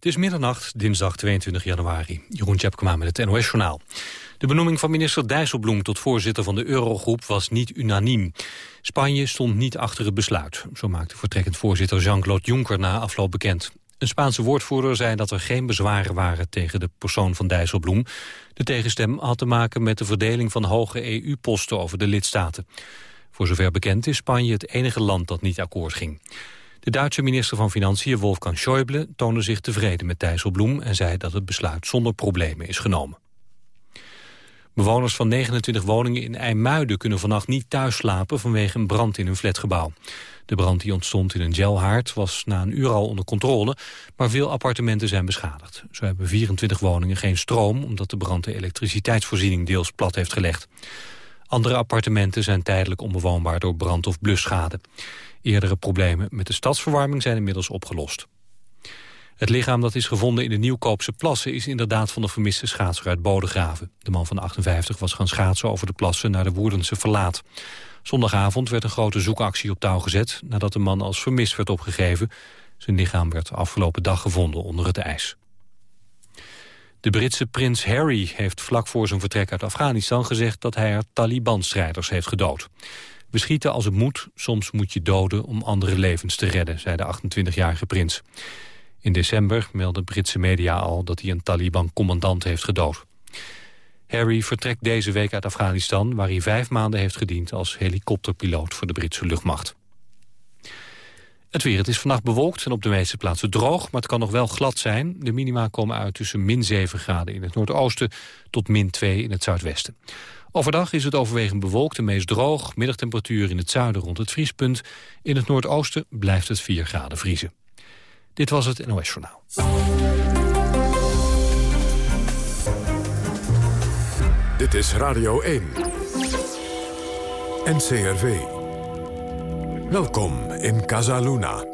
Het is middernacht, dinsdag 22 januari. Jeroen Tjepkema met het NOS-journaal. De benoeming van minister Dijsselbloem tot voorzitter van de Eurogroep was niet unaniem. Spanje stond niet achter het besluit. Zo maakte vertrekkend voorzitter Jean-Claude Juncker na afloop bekend. Een Spaanse woordvoerder zei dat er geen bezwaren waren tegen de persoon van Dijsselbloem. De tegenstem had te maken met de verdeling van hoge EU-posten over de lidstaten. Voor zover bekend is Spanje het enige land dat niet akkoord ging. De Duitse minister van Financiën, Wolfgang Schäuble, toonde zich tevreden met Dijsselbloem... en zei dat het besluit zonder problemen is genomen. Bewoners van 29 woningen in IJmuiden kunnen vannacht niet thuis slapen vanwege een brand in hun flatgebouw. De brand die ontstond in een gelhaard was na een uur al onder controle, maar veel appartementen zijn beschadigd. Zo hebben 24 woningen geen stroom omdat de brand de elektriciteitsvoorziening deels plat heeft gelegd. Andere appartementen zijn tijdelijk onbewoonbaar door brand- of blusschade. Eerdere problemen met de stadsverwarming zijn inmiddels opgelost. Het lichaam dat is gevonden in de Nieuwkoopse plassen... is inderdaad van de vermiste schaatser uit Bodegraven. De man van 58 was gaan schaatsen over de plassen naar de Woerdense Verlaat. Zondagavond werd een grote zoekactie op touw gezet... nadat de man als vermist werd opgegeven. Zijn lichaam werd afgelopen dag gevonden onder het ijs. De Britse prins Harry heeft vlak voor zijn vertrek uit Afghanistan gezegd... dat hij er Taliban-strijders heeft gedood. We schieten als het moet, soms moet je doden om andere levens te redden, zei de 28-jarige prins. In december meldden Britse media al dat hij een Taliban-commandant heeft gedood. Harry vertrekt deze week uit Afghanistan... waar hij vijf maanden heeft gediend als helikopterpiloot voor de Britse luchtmacht. Het weer, het is vannacht bewolkt en op de meeste plaatsen droog... maar het kan nog wel glad zijn. De minima komen uit tussen min 7 graden in het noordoosten... tot min 2 in het zuidwesten. Overdag is het overwegend bewolkt en meest droog. Middagtemperatuur in het zuiden rond het vriespunt. In het noordoosten blijft het 4 graden vriezen. Dit was het NOS Journaal. Dit is Radio 1. NCRV. Welkom in Casaluna.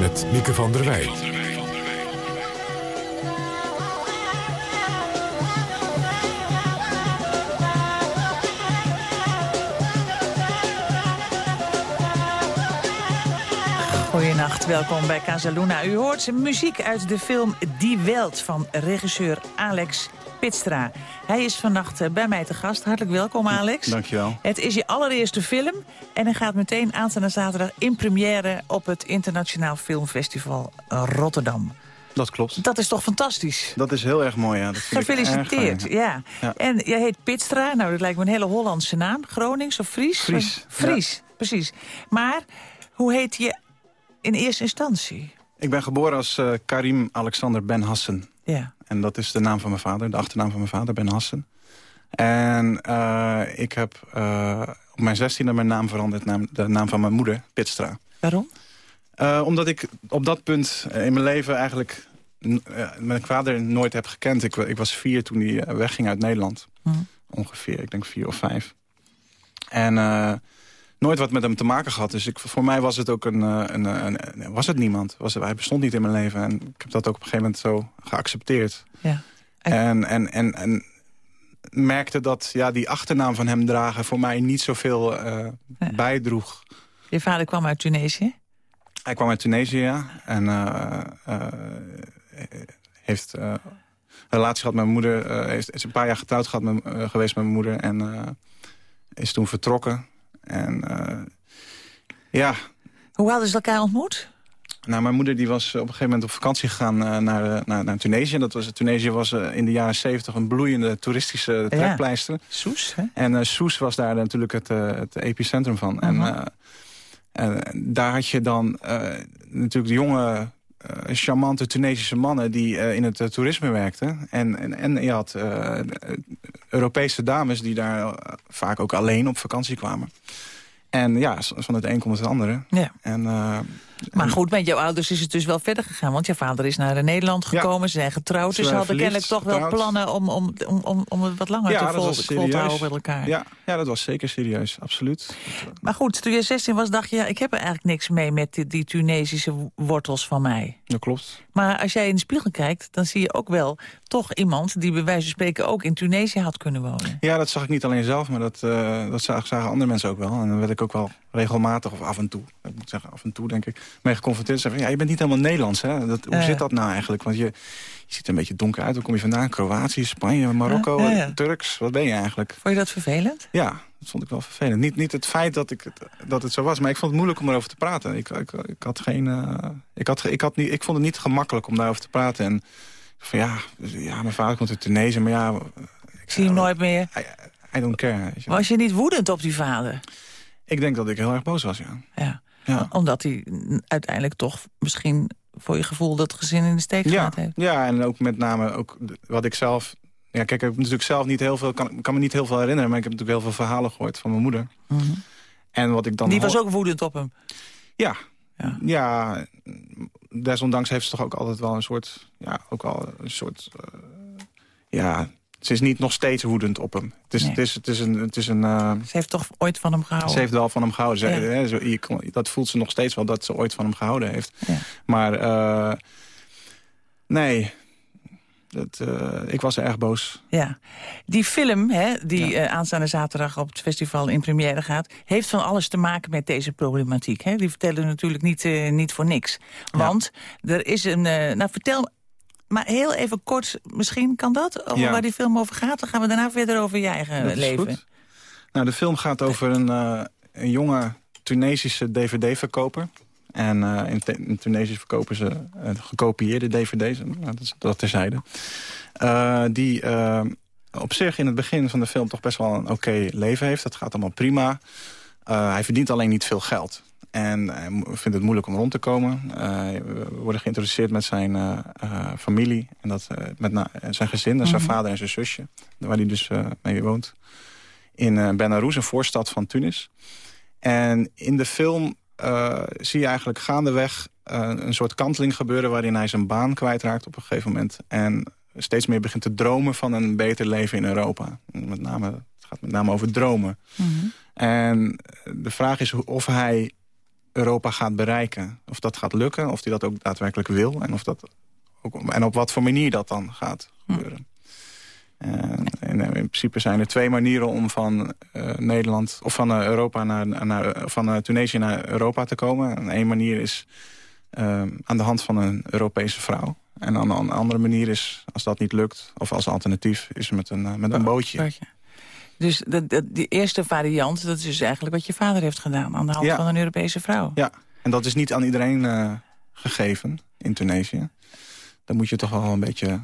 Met Mieke van der Wij. Welkom bij Casaluna. U hoort muziek uit de film Die Welt van regisseur Alex Pitstra. Hij is vannacht eh, bij mij te gast. Hartelijk welkom, Alex. Dankjewel. Het is je allereerste film en hij gaat meteen aanstaande zaterdag in première... op het Internationaal Filmfestival Rotterdam. Dat klopt. Dat is toch fantastisch? Dat is heel erg mooi, ja. Dat Gefeliciteerd, ja. ja. En jij heet Pitstra, nou dat lijkt me een hele Hollandse naam. Gronings of Fries? Fries. Fries, precies. Maar hoe heet je in eerste instantie? Ik ben geboren als uh, Karim Alexander Ben Hassen. Ja. En dat is de naam van mijn vader, de achternaam van mijn vader, Ben Hassen. En uh, ik heb uh, op mijn zestiende mijn naam veranderd naar de naam van mijn moeder, Pitstra. Waarom? omdat ik op dat punt in mijn leven eigenlijk mijn vader nooit heb gekend. Ik, ik was vier toen hij wegging uit Nederland. Hm. Ongeveer, ik denk vier of vijf. En nooit wat met hem te maken gehad. Dus ik, voor mij was het ook een, een, een, was het niemand. Was, hij bestond niet in mijn leven. En ik heb dat ook op een gegeven moment zo geaccepteerd. Ja. En, en, en, en merkte dat ja, die achternaam van hem dragen... voor mij niet zoveel uh, ja. bijdroeg. Je vader kwam uit Tunesië? Hij kwam uit Tunesië, ja. En uh, uh, heeft een relatie gehad met mijn moeder. is, is een paar jaar getrouwd gehad met, geweest met mijn moeder. En is toen vertrokken. En ja... Hoe hadden ze elkaar ontmoet? Nou, mijn moeder die was op een gegeven moment op vakantie gegaan uh, naar, naar, naar Tunesië. Dat was, Tunesië was uh, in de jaren zeventig een bloeiende toeristische trekpleister. Ja. Soes, hè? En uh, Soes was daar natuurlijk het, het epicentrum van. Uh -huh. En daar had je dan natuurlijk de jonge, charmante Tunesische mannen... die in het toerisme werkten. En, en, en je had Europese dames die daar vaak ook alleen op vakantie kwamen. En ja, van het een komt het andere. Ja. En, maar goed, met jouw ouders is het dus wel verder gegaan. Want jouw vader is naar Nederland gekomen, ja. ze zijn getrouwd. Dus ze hadden kennelijk toch wel plannen om, om, om, om het wat langer ja, te vol, vol te houden met elkaar. Ja, ja, dat was zeker serieus, absoluut. Maar goed, toen je 16 was, dacht je... Ja, ik heb er eigenlijk niks mee met die, die Tunesische wortels van mij. Dat klopt. Maar als jij in de spiegel kijkt, dan zie je ook wel... toch iemand die bij wijze van spreken ook in Tunesië had kunnen wonen. Ja, dat zag ik niet alleen zelf, maar dat, uh, dat zagen, andere mensen ook wel. En dan werd ik ook wel regelmatig, of af en toe, ik moet zeggen af en toe denk ik, mee geconfronteerd. Zeggen, ja, je bent niet helemaal Nederlands, hè? Dat, hoe zit dat nou eigenlijk? Want je, je ziet er een beetje donker uit. Waar kom je vandaan? Kroatië, Spanje, Marokko, Turks. Wat ben je eigenlijk? Vond je dat vervelend? Ja, dat vond ik wel vervelend. Niet, niet het feit dat, ik het, dat het zo was, maar ik vond het moeilijk om erover te praten. Ik, ik, ik had geen, uh, ik, had, ik, had niet, ik vond het niet gemakkelijk om daarover te praten. En van ja, ja mijn vader komt uit Tunesië, maar ja... Ik zie hem nooit meer. I, I don't care. Je. Was je niet woedend op die vader? Ik denk dat ik heel erg boos was, ja. Ja, ja. omdat hij uiteindelijk toch misschien voor je gevoel dat gezin in de steek gelaten heeft. Ja, en ook met name ook wat ik zelf ja, kijk, ik heb natuurlijk zelf niet heel veel, kan, kan me niet heel veel herinneren... maar ik heb natuurlijk heel veel verhalen gehoord van mijn moeder. Mhm. En wat ik dan Die was ook woedend op hem? Ja. Ja, ja desondanks heeft ze toch ook altijd wel een soort... Ja, ook al een soort... Uh, ja, ze is niet nog steeds woedend op hem. Het is, het is, het is een... Het is een uh, ze heeft toch ooit van hem gehouden? Ze heeft wel van hem gehouden. Ze, hè, zo, je, dat voelt ze nog steeds wel, dat ze ooit van hem gehouden heeft. Ja. Maar uh, nee, dat, uh, ik was erg boos. Ja. Die film, hè, die ja. uh, aanstaande zaterdag op het festival in première gaat... heeft van alles te maken met deze problematiek. Hè? Die vertellen natuurlijk niet, uh, niet voor niks. Want ja. er is een... nou, vertel maar heel even kort, misschien kan dat, over ja. waar die film over gaat. Dan gaan we daarna verder over je eigen dat leven. Goed. Nou, de film gaat over een, een jonge Tunesische dvd-verkoper... En uh, in, in, Tunesië verkopen ze uh, gekopieerde dvd's. Dat, is, dat terzijde. Die op zich in het begin van de film toch best wel een oké okay leven heeft. Dat gaat allemaal prima. hij verdient alleen niet veel geld. En hij vindt het moeilijk om rond te komen. we worden geïntroduceerd met zijn familie. En dat, met zijn gezin, mm -hmm. zijn vader en zijn zusje. Waar hij dus mee woont. In uh, Benarous, een voorstad van Tunis. En in de film zie je eigenlijk gaandeweg een soort kanteling gebeuren... waarin hij zijn baan kwijtraakt op een gegeven moment. En steeds meer begint te dromen van een beter leven in Europa. Met name, het gaat met name over dromen. Mm -hmm. En de vraag is of hij Europa gaat bereiken. Of dat gaat lukken, of hij dat ook daadwerkelijk wil. En, of dat ook, en op wat voor manier dat dan gaat gebeuren. Mm. En, en in principe zijn er twee manieren om van uh, Nederland of van uh, Europa naar, naar van Tunesië naar Europa te komen. En één manier is aan de hand van een Europese vrouw. En aan een andere manier is, als dat niet lukt, of als alternatief, is met een, met een bootje. bootje. Dus de, de, die eerste variant, dat is dus eigenlijk wat je vader heeft gedaan... aan de hand ja. van een Europese vrouw. Ja, en dat is niet aan iedereen gegeven in Tunesië. Daar moet je toch wel een beetje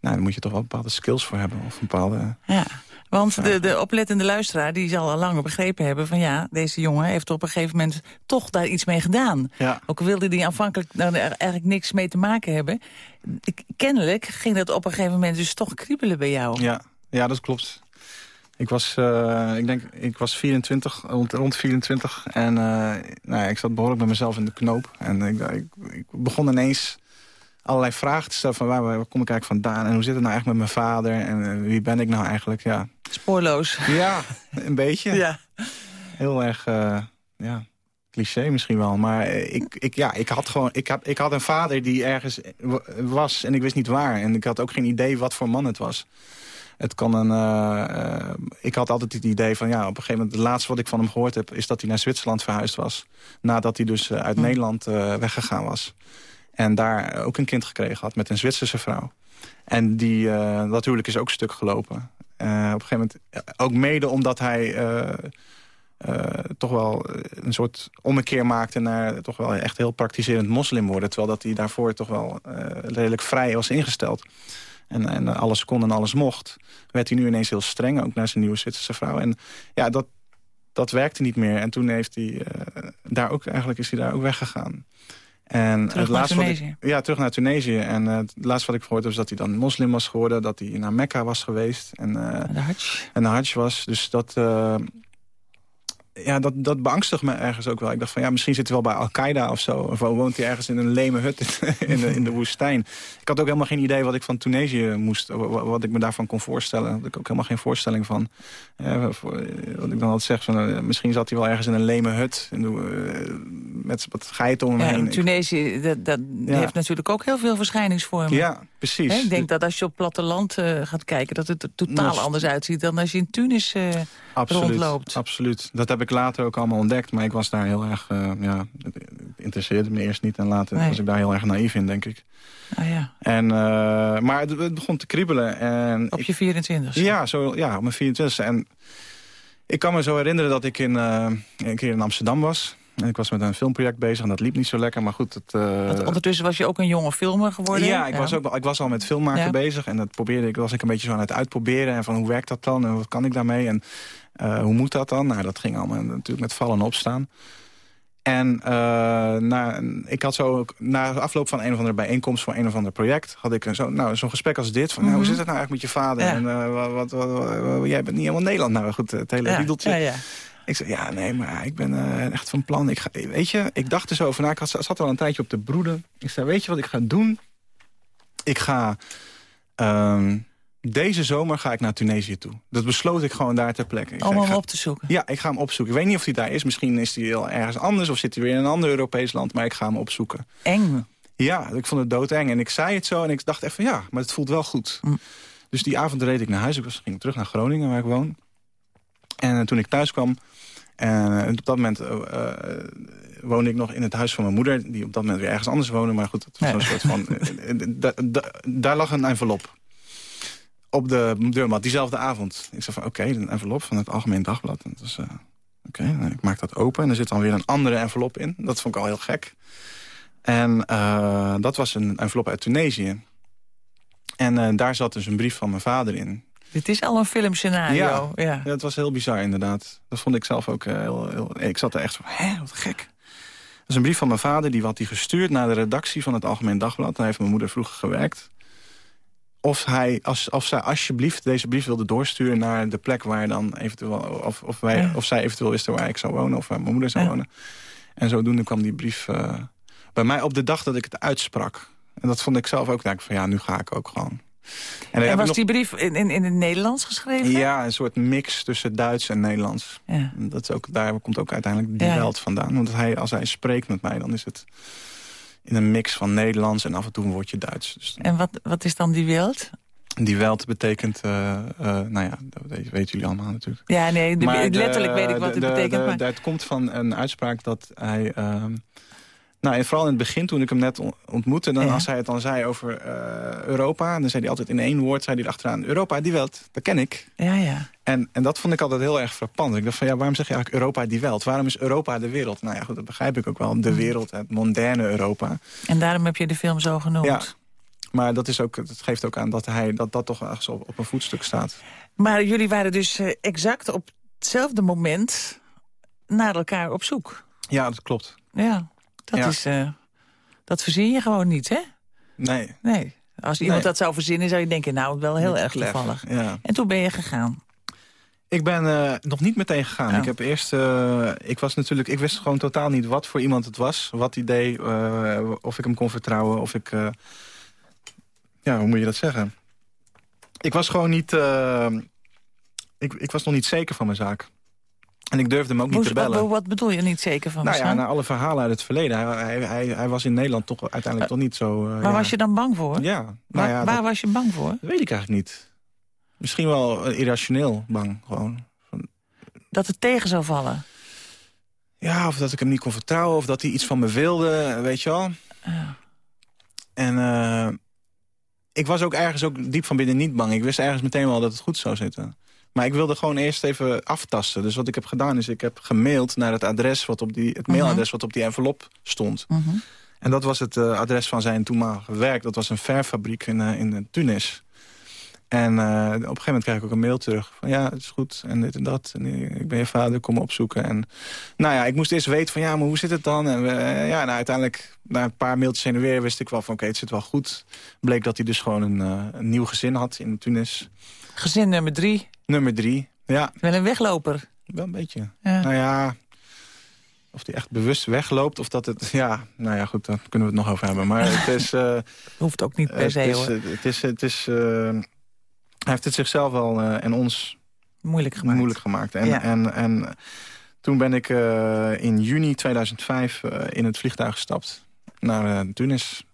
nou, daar moet je toch wel bepaalde skills voor hebben. Of een bepaalde... Ja, want de, de oplettende luisteraar die zal al lang begrepen hebben... van ja, deze jongen heeft op een gegeven moment toch daar iets mee gedaan. Ja. Ook wilde hij aanvankelijk nou, er eigenlijk niks mee te maken hebben. Kennelijk ging dat op een gegeven moment dus toch kriebelen bij jou. Ja, ja dat klopt. Ik was, uh, ik denk, ik was 24, rond, rond 24. En uh, nou ja, ik zat behoorlijk bij mezelf in de knoop. En ik, ik, ik begon ineens allerlei vragen te stellen van waar, waar, kom ik eigenlijk vandaan... en hoe zit het nou eigenlijk met mijn vader en uh, wie ben ik nou eigenlijk, ja. Spoorloos. Ja, een beetje. Ja. Heel erg, ja, cliché misschien wel. Maar ik, ik, ja, ik, had gewoon, ik, had, ik had een vader die ergens was en ik wist niet waar. En ik had ook geen idee wat voor man het was. Het kan een, uh, ik had altijd het idee van, ja, op een gegeven moment... het laatste wat ik van hem gehoord heb, is dat hij naar Zwitserland verhuisd was. Nadat hij dus uit hm. Nederland weggegaan was. En daar ook een kind gekregen had met een Zwitserse vrouw. En die, dat huwelijk is ook stuk gelopen. Uh, op een gegeven moment, ook mede omdat hij uh, toch wel een soort ommekeer maakte... naar toch wel echt heel praktiserend moslim worden. Terwijl dat hij daarvoor toch wel redelijk vrij was ingesteld. En, en alles kon en alles mocht. Werd hij nu ineens heel streng, ook naar zijn nieuwe Zwitserse vrouw. En ja, dat, dat werkte niet meer. En toen heeft hij daar ook, eigenlijk is hij daar ook weggegaan. En terug het laatste naar Tunesië? Ik, ja, terug naar Tunesië. En uh, het laatste wat ik gehoord heb is dat hij dan moslim was geworden. Dat hij naar Mekka was geweest. En, uh, de Hajj. En de Hajj was. Dus dat... Ja, dat, dat beangstigt me ergens ook wel. Ik dacht van ja, misschien zit hij wel bij Al-Qaeda of zo. Of woont hij ergens in een leme hut in de, in de woestijn. Ik had ook helemaal geen idee wat ik van Tunesië moest. Wat ik me daarvan kon voorstellen. Daar had ik ook helemaal geen voorstelling van. wat ik dan altijd zeg, van, misschien zat hij wel ergens in een leme hut. In de, met wat geiten om hem ja, heen. Tunesië dat, dat heeft natuurlijk ook heel veel verschijningsvormen. Ja, precies. ik denk dat als je op platteland uh, gaat kijken... dat het er totaal anders uitziet dan als je in Tunis absoluut, rondloopt. Absoluut. Dat heb ik later ook allemaal ontdekt. Maar ik was daar heel erg... Uh, ja, het interesseerde me eerst niet. En later nee. was ik daar heel erg naïef in, denk ik. Ah, ja. en, maar het, het, begon te kriebelen. En op je 24 Ja, zo, ja, op mijn 24 En ik kan me zo herinneren dat ik in, een keer in Amsterdam was... En ik was met een filmproject bezig en dat liep niet zo lekker, maar goed. Het, uh... ondertussen was je ook een jonge filmer geworden? Ja, ik, Was, ook, ik was al met filmmaken ja. bezig en dat probeerde ik, was ik een beetje zo aan het uitproberen. En van hoe werkt dat dan en wat kan ik daarmee en uh, hoe moet dat dan? Nou, dat ging allemaal natuurlijk met vallen en opstaan. En uh, na, ik had zo, na afloop van een of andere bijeenkomst voor een of ander project... had ik zo'n nou, zo'n gesprek als dit. Van, mm -hmm. nou, hoe zit het nou eigenlijk met je vader? Ja. En uh, wat, wat, wat, jij bent niet helemaal Nederland. Nou goed, het hele ja. riedeltje. Ja, ja. Ik zei, ja, nee, maar ik ben uh, echt van plan. Ik ga, weet je, ik dacht er zo over na. Ik had, zat al een tijdje op de broeden. Ik zei, weet je wat ik ga doen? Ik ga... Um, deze zomer ga ik naar Tunesië toe. Dat besloot ik gewoon daar ter plekke. Om hem ga, op te zoeken? Ja, ik ga hem opzoeken. Ik weet niet of hij daar is. Misschien is hij heel ergens anders of zit hij weer in een ander Europees land. Maar ik ga hem opzoeken. Eng. Ja, ik vond het doodeng. En ik zei het zo en ik dacht even, ja, maar het voelt wel goed. Mm. Dus die avond reed ik naar huis. Ik was, ging terug naar Groningen, waar ik woon. En uh, toen ik thuis kwam... En op dat moment uh, woonde ik nog in het huis van mijn moeder... die op dat moment weer ergens anders woonde. Maar goed, dat was Nee. soort van... da, da, daar lag een envelop op de deurmat, diezelfde avond. Ik zei van, oké, een envelop van het Algemeen Dagblad. En dat was, uh, oké, nou, ik maak dat open. En er zit dan weer een andere envelop in. Dat vond ik al heel gek. En uh, dat was een envelop uit Tunesië. En uh, daar zat dus een brief van mijn vader in. Dit is al een filmscenario. Ja, ja. het was heel bizar inderdaad. Dat vond ik zelf ook heel, heel... Ik zat er echt van, hè, wat gek. Dat is een brief van mijn vader, die had hij gestuurd naar de redactie van het Algemeen Dagblad. Daar heeft mijn moeder vroeger gewerkt. Of, hij, als, of zij alsjeblieft deze brief wilde doorsturen naar de plek waar dan eventueel... Of, of, wij, Ja. of zij eventueel wist waar ik zou wonen, of waar mijn moeder zou Ja. wonen. En zodoende kwam die brief uh, bij mij op de dag dat ik het uitsprak. En dat vond ik zelf ook, denk ik van ja, nu ga ik ook gewoon. En ik was nog- die brief in, in, in het Nederlands geschreven? Ja, een soort mix tussen Duits en Nederlands. Ja. Dat is ook, daar komt ook uiteindelijk die Ja. weld vandaan. Want hij, als hij spreekt met mij, dan is het in een mix van Nederlands... en af en toe een woordje Duits. Dus En wat, wat is dan die wild? die weld betekent, eh, eh, nou ja, dat weten jullie allemaal natuurlijk. Ja, nee, de- Maar de- letterlijk weet ik wat het de- betekent. maar... Het komt van een uitspraak dat hij... ehm, nou, en vooral in het begin, toen ik hem net on- ontmoette... Dan, Ja. als hij het dan zei over eh, Europa... dan zei hij altijd in één woord zei hij erachteraan... Europa, die welt, dat ken ik. Ja, ja. En, en dat vond ik altijd heel erg frappant. Ik dacht van, ja, waarom zeg je eigenlijk Europa die welt? Waarom is Europa de wereld? Nou ja, goed, dat begrijp ik ook wel. De wereld, het moderne Europa. En daarom heb je de film zo genoemd. Ja. Maar dat, is ook, dat geeft ook aan dat hij, dat, dat toch ergens op, op een voetstuk staat. Maar jullie waren dus eh, exact op hetzelfde moment naar elkaar op zoek. Ja, dat klopt. Ja, dat Ja. is... eh, dat verzin je gewoon niet, hè? Nee. Nee. Als iemand Nee. dat zou verzinnen, zou je denken, nou, wel heel erg Clever, toevallig. Ja. En toen ben je gegaan. Ik ben eh, nog niet meteen gegaan. Oh. Ik heb eerst, eh, ik was natuurlijk, ik wist gewoon totaal niet wat voor iemand het was, wat hij deed, of ik hem kon vertrouwen, of ik, ja, hoe moet je dat zeggen? Ik was gewoon niet, ik, ik was nog niet zeker van mijn zaak. En ik durfde hem ook niet te bellen. wat, wat bedoel je niet zeker van nou ja, naar alle verhalen uit het verleden. Hij, hij, hij, hij was in Nederland toch uiteindelijk toch niet zo... eh, Waar ja. was je dan bang voor? Ja, nou waar ja, waar dat, was je bang voor? dat weet ik eigenlijk niet. Misschien wel eh, irrationeel bang, gewoon. Dat het tegen zou vallen? Ja, of dat ik hem niet kon vertrouwen, of dat hij iets van me wilde, weet je wel. En eh, ik was ook ergens ook diep van binnen niet bang. Ik wist ergens meteen wel dat het goed zou zitten. Maar ik wilde gewoon eerst even aftasten. Dus wat ik heb gedaan is, ik heb gemaild naar het adres wat op die, het mailadres wat op die envelop stond. Mhm. En dat was het eh, adres van zijn toenmalige werk. Dat was een verfabriek in, eh, in Tunis. En eh, op een gegeven moment krijg ik ook een mail terug. Van ja, het is goed en dit en dat. En eh, ik ben je vader, kom me opzoeken. En nou ja, ik moest eerst weten van ja, maar hoe zit het dan? En eh, ja, nou, uiteindelijk, na een paar mailtjes heen en weer... wist ik wel van oké, het zit wel goed. Bleek dat hij dus gewoon een, eh, een nieuw gezin had in Tunis. Gezin nummer drie. Nummer drie, ja. Wel een wegloper. Wel een beetje. Ja. Nou ja, of die echt bewust wegloopt of dat het... Ja, nou ja, goed, daar kunnen we het nog over hebben. Maar het is... eh, Hoeft ook niet per het se, is, hoor. het is, het is eh, hij heeft het zichzelf wel eh, en ons Moeilijk gemaakt. moeilijk gemaakt. En, Ja. en, en toen ben ik eh, in juni 2005 eh, in het vliegtuig gestapt naar uh, Tunis.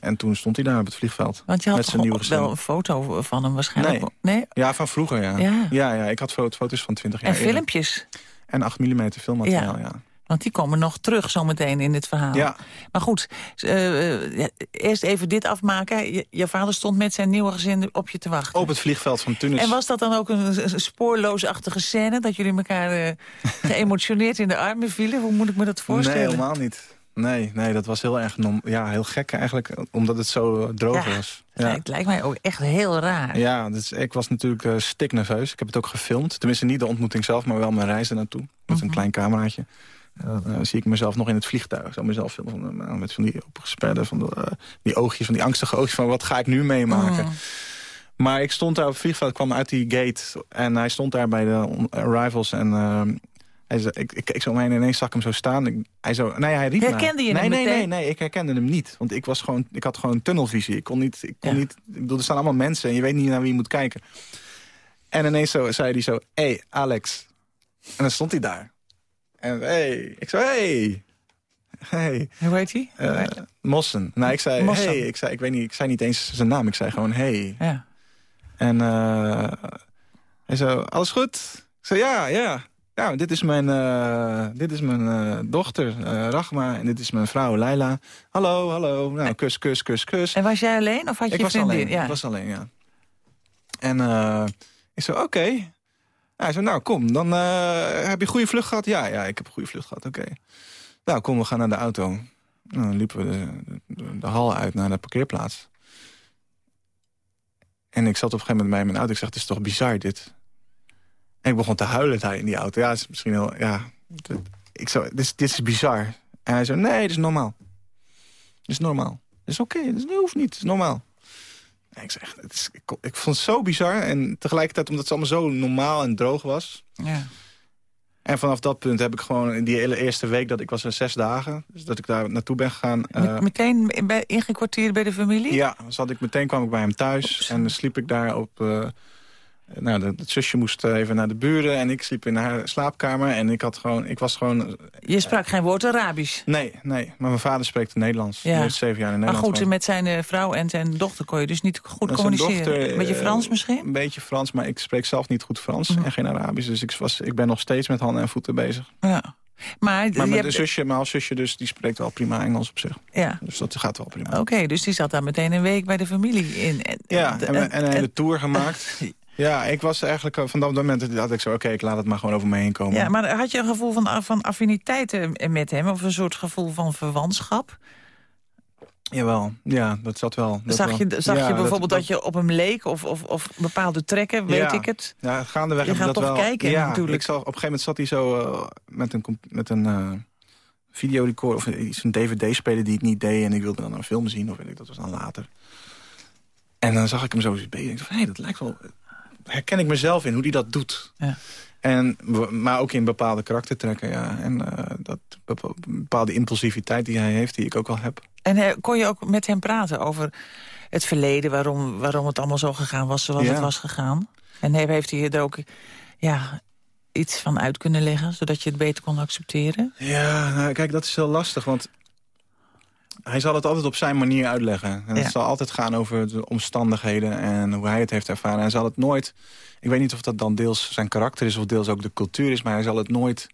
En toen stond hij daar op het vliegveld. Want je had met zijn nieuwe wel gezin. een foto van hem waarschijnlijk? Nee? Ja, van vroeger, ja. Ja. Ja, ja, ik had fo- foto's van 20 jaar En eerder. filmpjes? En 8 mm filmmateriaal, ja. Want die komen nog terug zometeen in dit verhaal. Ja, Maar goed, eh, eh, ja, eerst even dit afmaken. Je, je vader stond met zijn nieuwe gezin op je te wachten. op het vliegveld van Tunis. En was dat dan ook een, een spoorloosachtige scène? Dat jullie elkaar eh, geëmotioneerd in de armen vielen? Hoe moet ik me dat Nee, voorstellen? helemaal niet. Nee, nee, dat was heel erg ja, heel gek eigenlijk, omdat het zo eh, droog Ja, was. Het lijkt- Het lijkt mij ook echt heel raar. Ja, dus ik was natuurlijk eh stiknerveus. Ik heb het ook gefilmd. Tenminste, niet de ontmoeting zelf, maar wel mijn reis naartoe. Met Mhm. een klein cameraatje. En dan eh, zie ik mezelf nog in het vliegtuig. Zo mezelf filmen van, eh, met van die opgesperde, van de, eh, die oogjes, van die angstige oogjes. Van wat ga ik nu meemaken? Mm. Maar ik stond daar op het vliegveld, kwam uit die gate. En hij stond daar bij de arrivals. En eh, hij zei, ik, ik keek zo omheen en ineens zag ik hem zo staan. Ik, hij, zo, nee, hij riep Herkende mij. je nee, hem nee, nee, meteen? nee, ik herkende hem niet. Want ik, was gewoon, ik had gewoon tunnelvisie. Ik kon niet, ik kon Ja. niet ik bedoel, er staan allemaal mensen en je weet niet naar wie je moet kijken. En ineens zo, zei hij zo, hé, hey, Alex. En dan stond hij daar. En hey, ik zo, hey. Hey, Hoe heet hij? eh, Mossen. Nou, ik zei, Mossen. hey. Ik zei, ik weet niet, ik zei niet eens zijn naam. Ik zei gewoon, hey. ja. En eh, hij zo, alles goed? Ik zei, ja, ja. Ja, dit is mijn, eh, dit is mijn eh, dochter, eh Rachma. En dit is mijn vrouw, Leila. Hallo, hallo. Nou, kus, kus, kus, kus. En was jij alleen of had je ik was vriendin? alleen, Ja. ik was alleen, ja. En ik zo, oké. Hij zo, nou, kom, dan heb je een goede vlucht gehad? Ja, ja, ik heb een goede vlucht gehad, oké. Nou, kom, we gaan naar de auto. Nou, dan liepen we de, de, de hal uit naar de parkeerplaats. En ik zat op een gegeven moment bij mijn auto. Ik zeg, het is toch bizar, dit? En ik begon te huilen daar in die auto. Ja, het is misschien heel, ja... Ik zo, dit, is- dit is bizar. En hij zo, nee, dit is normaal. Dit is normaal. Dat is oké, dat hoeft niet, het is normaal. En ik zeg, het is, ik, ik vond het zo bizar. En tegelijkertijd, omdat het allemaal zo normaal en droog was... Ja. En vanaf dat punt heb ik gewoon in die hele eerste week... dat ik was er zes dagen, dus dat ik daar naartoe ben gegaan... Eh, meteen ingekwartierd bij de familie? ja, zat ik meteen kwam ik bij hem thuis. En dan sliep ik daar op... eh, nou, de- het zusje moest even naar de buren en ik sliep in haar slaapkamer. En ik, had gewoon, ik was gewoon... Je sprak geen woord Arabisch. Nee, nee, maar mijn vader spreekt Nederlands. Ja. Hij heeft zeven jaar in Maar Nederland goed, gewoond. met zijn eh, vrouw en zijn dochter kon je dus niet goed communiceren. dochter, Een beetje eh, Frans misschien? Een beetje Frans, maar ik spreek zelf niet goed Frans Mhm. en geen Arabisch. Dus ik, was, ik ben nog steeds met handen en voeten bezig. Ja. Maar, je Maar mijn zusje, mijn halfzusje dus, die spreekt wel prima Engels op zich. ja. Dus dat gaat wel prima. Oké, dus die zat daar meteen een week bij de familie in. En, Ja, en, en, en een hele tour eh, gemaakt. Ja, ik was eigenlijk eh, van dat moment had ik zo, oké, ik laat het maar gewoon over me heen komen. ja, maar had je een gevoel van, van affiniteit met hem? Of een soort gevoel van verwantschap? Jawel, ja, dat zat wel. Dat zag wel. je, zag Ja, je bijvoorbeeld dat, je op hem leek? Of, of, of bepaalde trekken, weet Ja. ik het? Ja, gaandeweg Je gaat dat toch wel. kijken, ja, natuurlijk. Ik zag, op een gegeven moment zat hij zo eh, met een, met een eh videorecorder of iets, een dvd-speler die ik niet deed. En ik wilde dan een film zien, of weet ik, dat was dan later. En dan zag ik hem zo bezig. Ik dacht, hé, hey, dat lijkt wel... Herken ik mezelf in, hoe die dat doet. Ja. En, maar ook in bepaalde karaktertrekken, ja. En eh, dat bepa- bepaalde impulsiviteit die hij heeft, die ik ook wel heb. En eh, kon je ook met hem praten over het verleden... waarom, waarom het allemaal zo gegaan was zoals Ja. het was gegaan? En he- heeft hij er ook ja, iets van uit kunnen leggen... zodat je het beter kon accepteren? Ja, nou, kijk, dat is heel lastig, want hij zal het altijd op zijn manier uitleggen. En Ja. Het zal altijd gaan over de omstandigheden en hoe hij het heeft ervaren. Hij zal het nooit, ik weet niet of dat dan deels zijn karakter is of deels ook de cultuur is, maar hij zal het nooit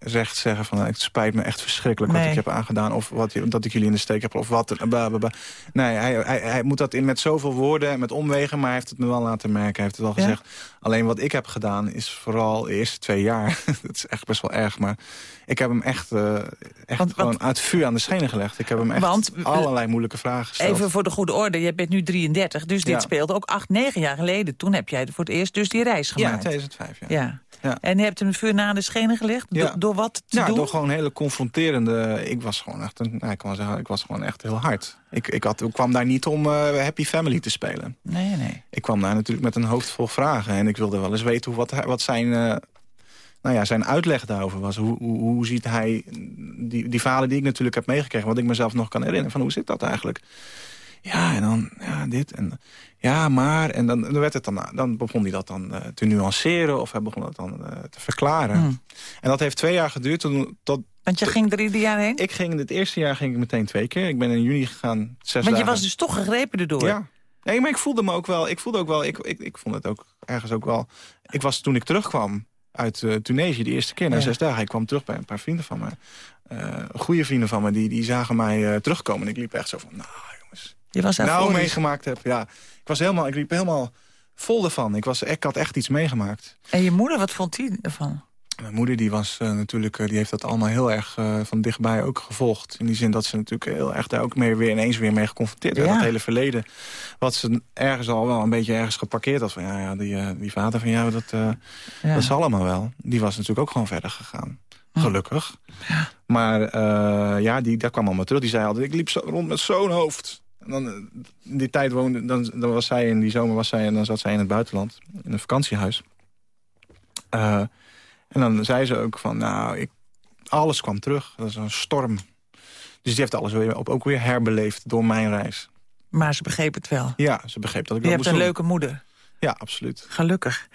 recht zeggen van het spijt me echt verschrikkelijk wat ik heb aangedaan of wat, dat ik jullie in de steek heb of wat. Bla, bla, bla. Nee, hij, hij, hij moet dat in met zoveel woorden en met omwegen, maar hij heeft het me wel laten merken. Hij heeft het wel Ja. gezegd. Alleen wat ik heb gedaan is vooral de eerste twee jaar. dat is echt best wel erg, maar ik heb hem echt, eh, echt Want- gewoon want- uit vuur aan de schenen gelegd. Ik heb hem echt Want- allerlei moeilijke vragen gesteld. Even voor de goede orde, je bent nu 33, dus dit Ja. speelde ook 8, 9 jaar geleden. Toen heb jij voor het eerst dus die reis ja, gemaakt. 2005, ja. Ja. Ja. En je hebt hem vuur na de schenen gelegd? Ja. Door, door wat te Ja, doen? door gewoon hele confronterende... Ik was gewoon echt, een, nou, ik kan wel zeggen, ik was gewoon echt heel hard. Ik, ik, had, ik kwam daar niet om eh, Happy Family te spelen. Nee, nee. Ik kwam daar natuurlijk met een hoofd vol vragen. En ik wilde wel eens weten hoe, wat, wat zijn, eh, nou ja, zijn uitleg daarover was. Hoe, hoe, hoe ziet hij die, die verhalen die ik natuurlijk heb meegekregen... wat ik mezelf nog kan herinneren, van hoe zit dat eigenlijk? Ja, en dan ja, dit en ja, maar... En dan, dan, werd het dan, dan begon hij dat dan uh, te nuanceren... of hij begon dat dan uh, te verklaren. Hmm. En dat heeft twee jaar geduurd. Toen, tot, Want je ging er ieder jaar heen? ik ging het eerste jaar ging ik meteen twee keer. Ik ben in juni gegaan, zes Want je dagen. was dus toch gegrepen erdoor? Ja. Nee, maar ik voelde me ook wel... Ik voelde ook wel... Ik, ik, ik vond het ook ergens ook wel... Ik was toen ik terugkwam uit uh, Tunesië de eerste keer na Ja. zes dagen. Ik kwam terug bij een paar vrienden van me. Uh, goede vrienden van me, die, die zagen mij uh, terugkomen. En ik liep echt zo van, nou. Je was nou meegemaakt heb, ja. Ik was helemaal, ik liep helemaal vol ervan. Ik, was, ik had echt iets meegemaakt. En je moeder, wat vond die ervan? Mijn moeder die was uh, natuurlijk, uh, die heeft dat allemaal heel erg uh, van dichtbij ook gevolgd. In die zin dat ze natuurlijk heel erg daar ook mee weer ineens weer mee geconfronteerd werd. Ja. Dat hele verleden. Wat ze ergens al wel een beetje ergens geparkeerd had. Van ja, ja die, die vader van jou, dat, ja. dat is allemaal wel. Die was natuurlijk ook gewoon verder gegaan. Gelukkig. Ja. Maar ja, die, daar kwam allemaal terug. Die zei altijd, ik liep zo, rond met zo'n hoofd. Dan, in die tijd woonde, dan, dan was zij in die zomer was zij en dan zat zij in het buitenland. In een vakantiehuis. Uh, en dan zei ze ook van, nou, ik, alles kwam terug. Dat is een storm. Dus die heeft alles weer, op, ook weer herbeleefd door mijn reis. Maar ze begreep het wel. Ja, ze begreep dat ik Je dat hebt een doen. leuke moeder. Ja, absoluut. Gelukkig.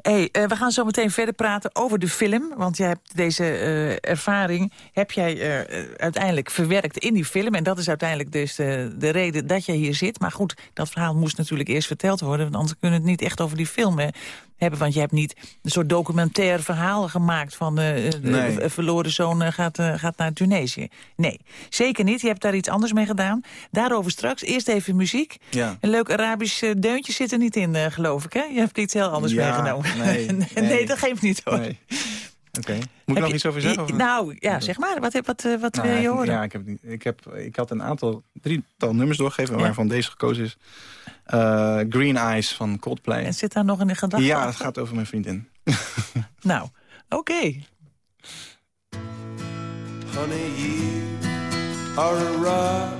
Hey, uh, we gaan zo meteen verder praten over de film. Want jij hebt deze uh, ervaring heb jij uh, uiteindelijk verwerkt in die film. En dat is uiteindelijk dus de, de reden dat je hier zit. Maar goed, dat verhaal moest natuurlijk eerst verteld worden. Want anders kunnen we het niet echt over die film hebben. Want je hebt niet een soort documentair verhaal gemaakt... van uh, Nee. de verloren zoon uh, gaat, uh, gaat naar Tunesië. Nee, zeker niet. Je hebt daar iets anders mee gedaan. Daarover straks. Eerst even muziek. Ja. Een leuk Arabisch deuntje zit er niet in, uh, geloof ik. Hè? Je hebt iets heel anders Ja, meegenomen. nee, nee, nee. dat geeft niet hoor. Nee. Oké. Moet ik nog je- iets over zeggen? of- Nou, ja, zeg maar. Wat, wat, wat, Nou, wil je horen? Ja, ik, heb, ik, heb, ik had een aantal, drietal nummers doorgegeven... Ja. waarvan deze gekozen is. Eh, Green Eyes van Coldplay. En zit daar nog in de gedachte? Ja, het gaat over mijn vriendin. Nou, oké. Honey, you are a rock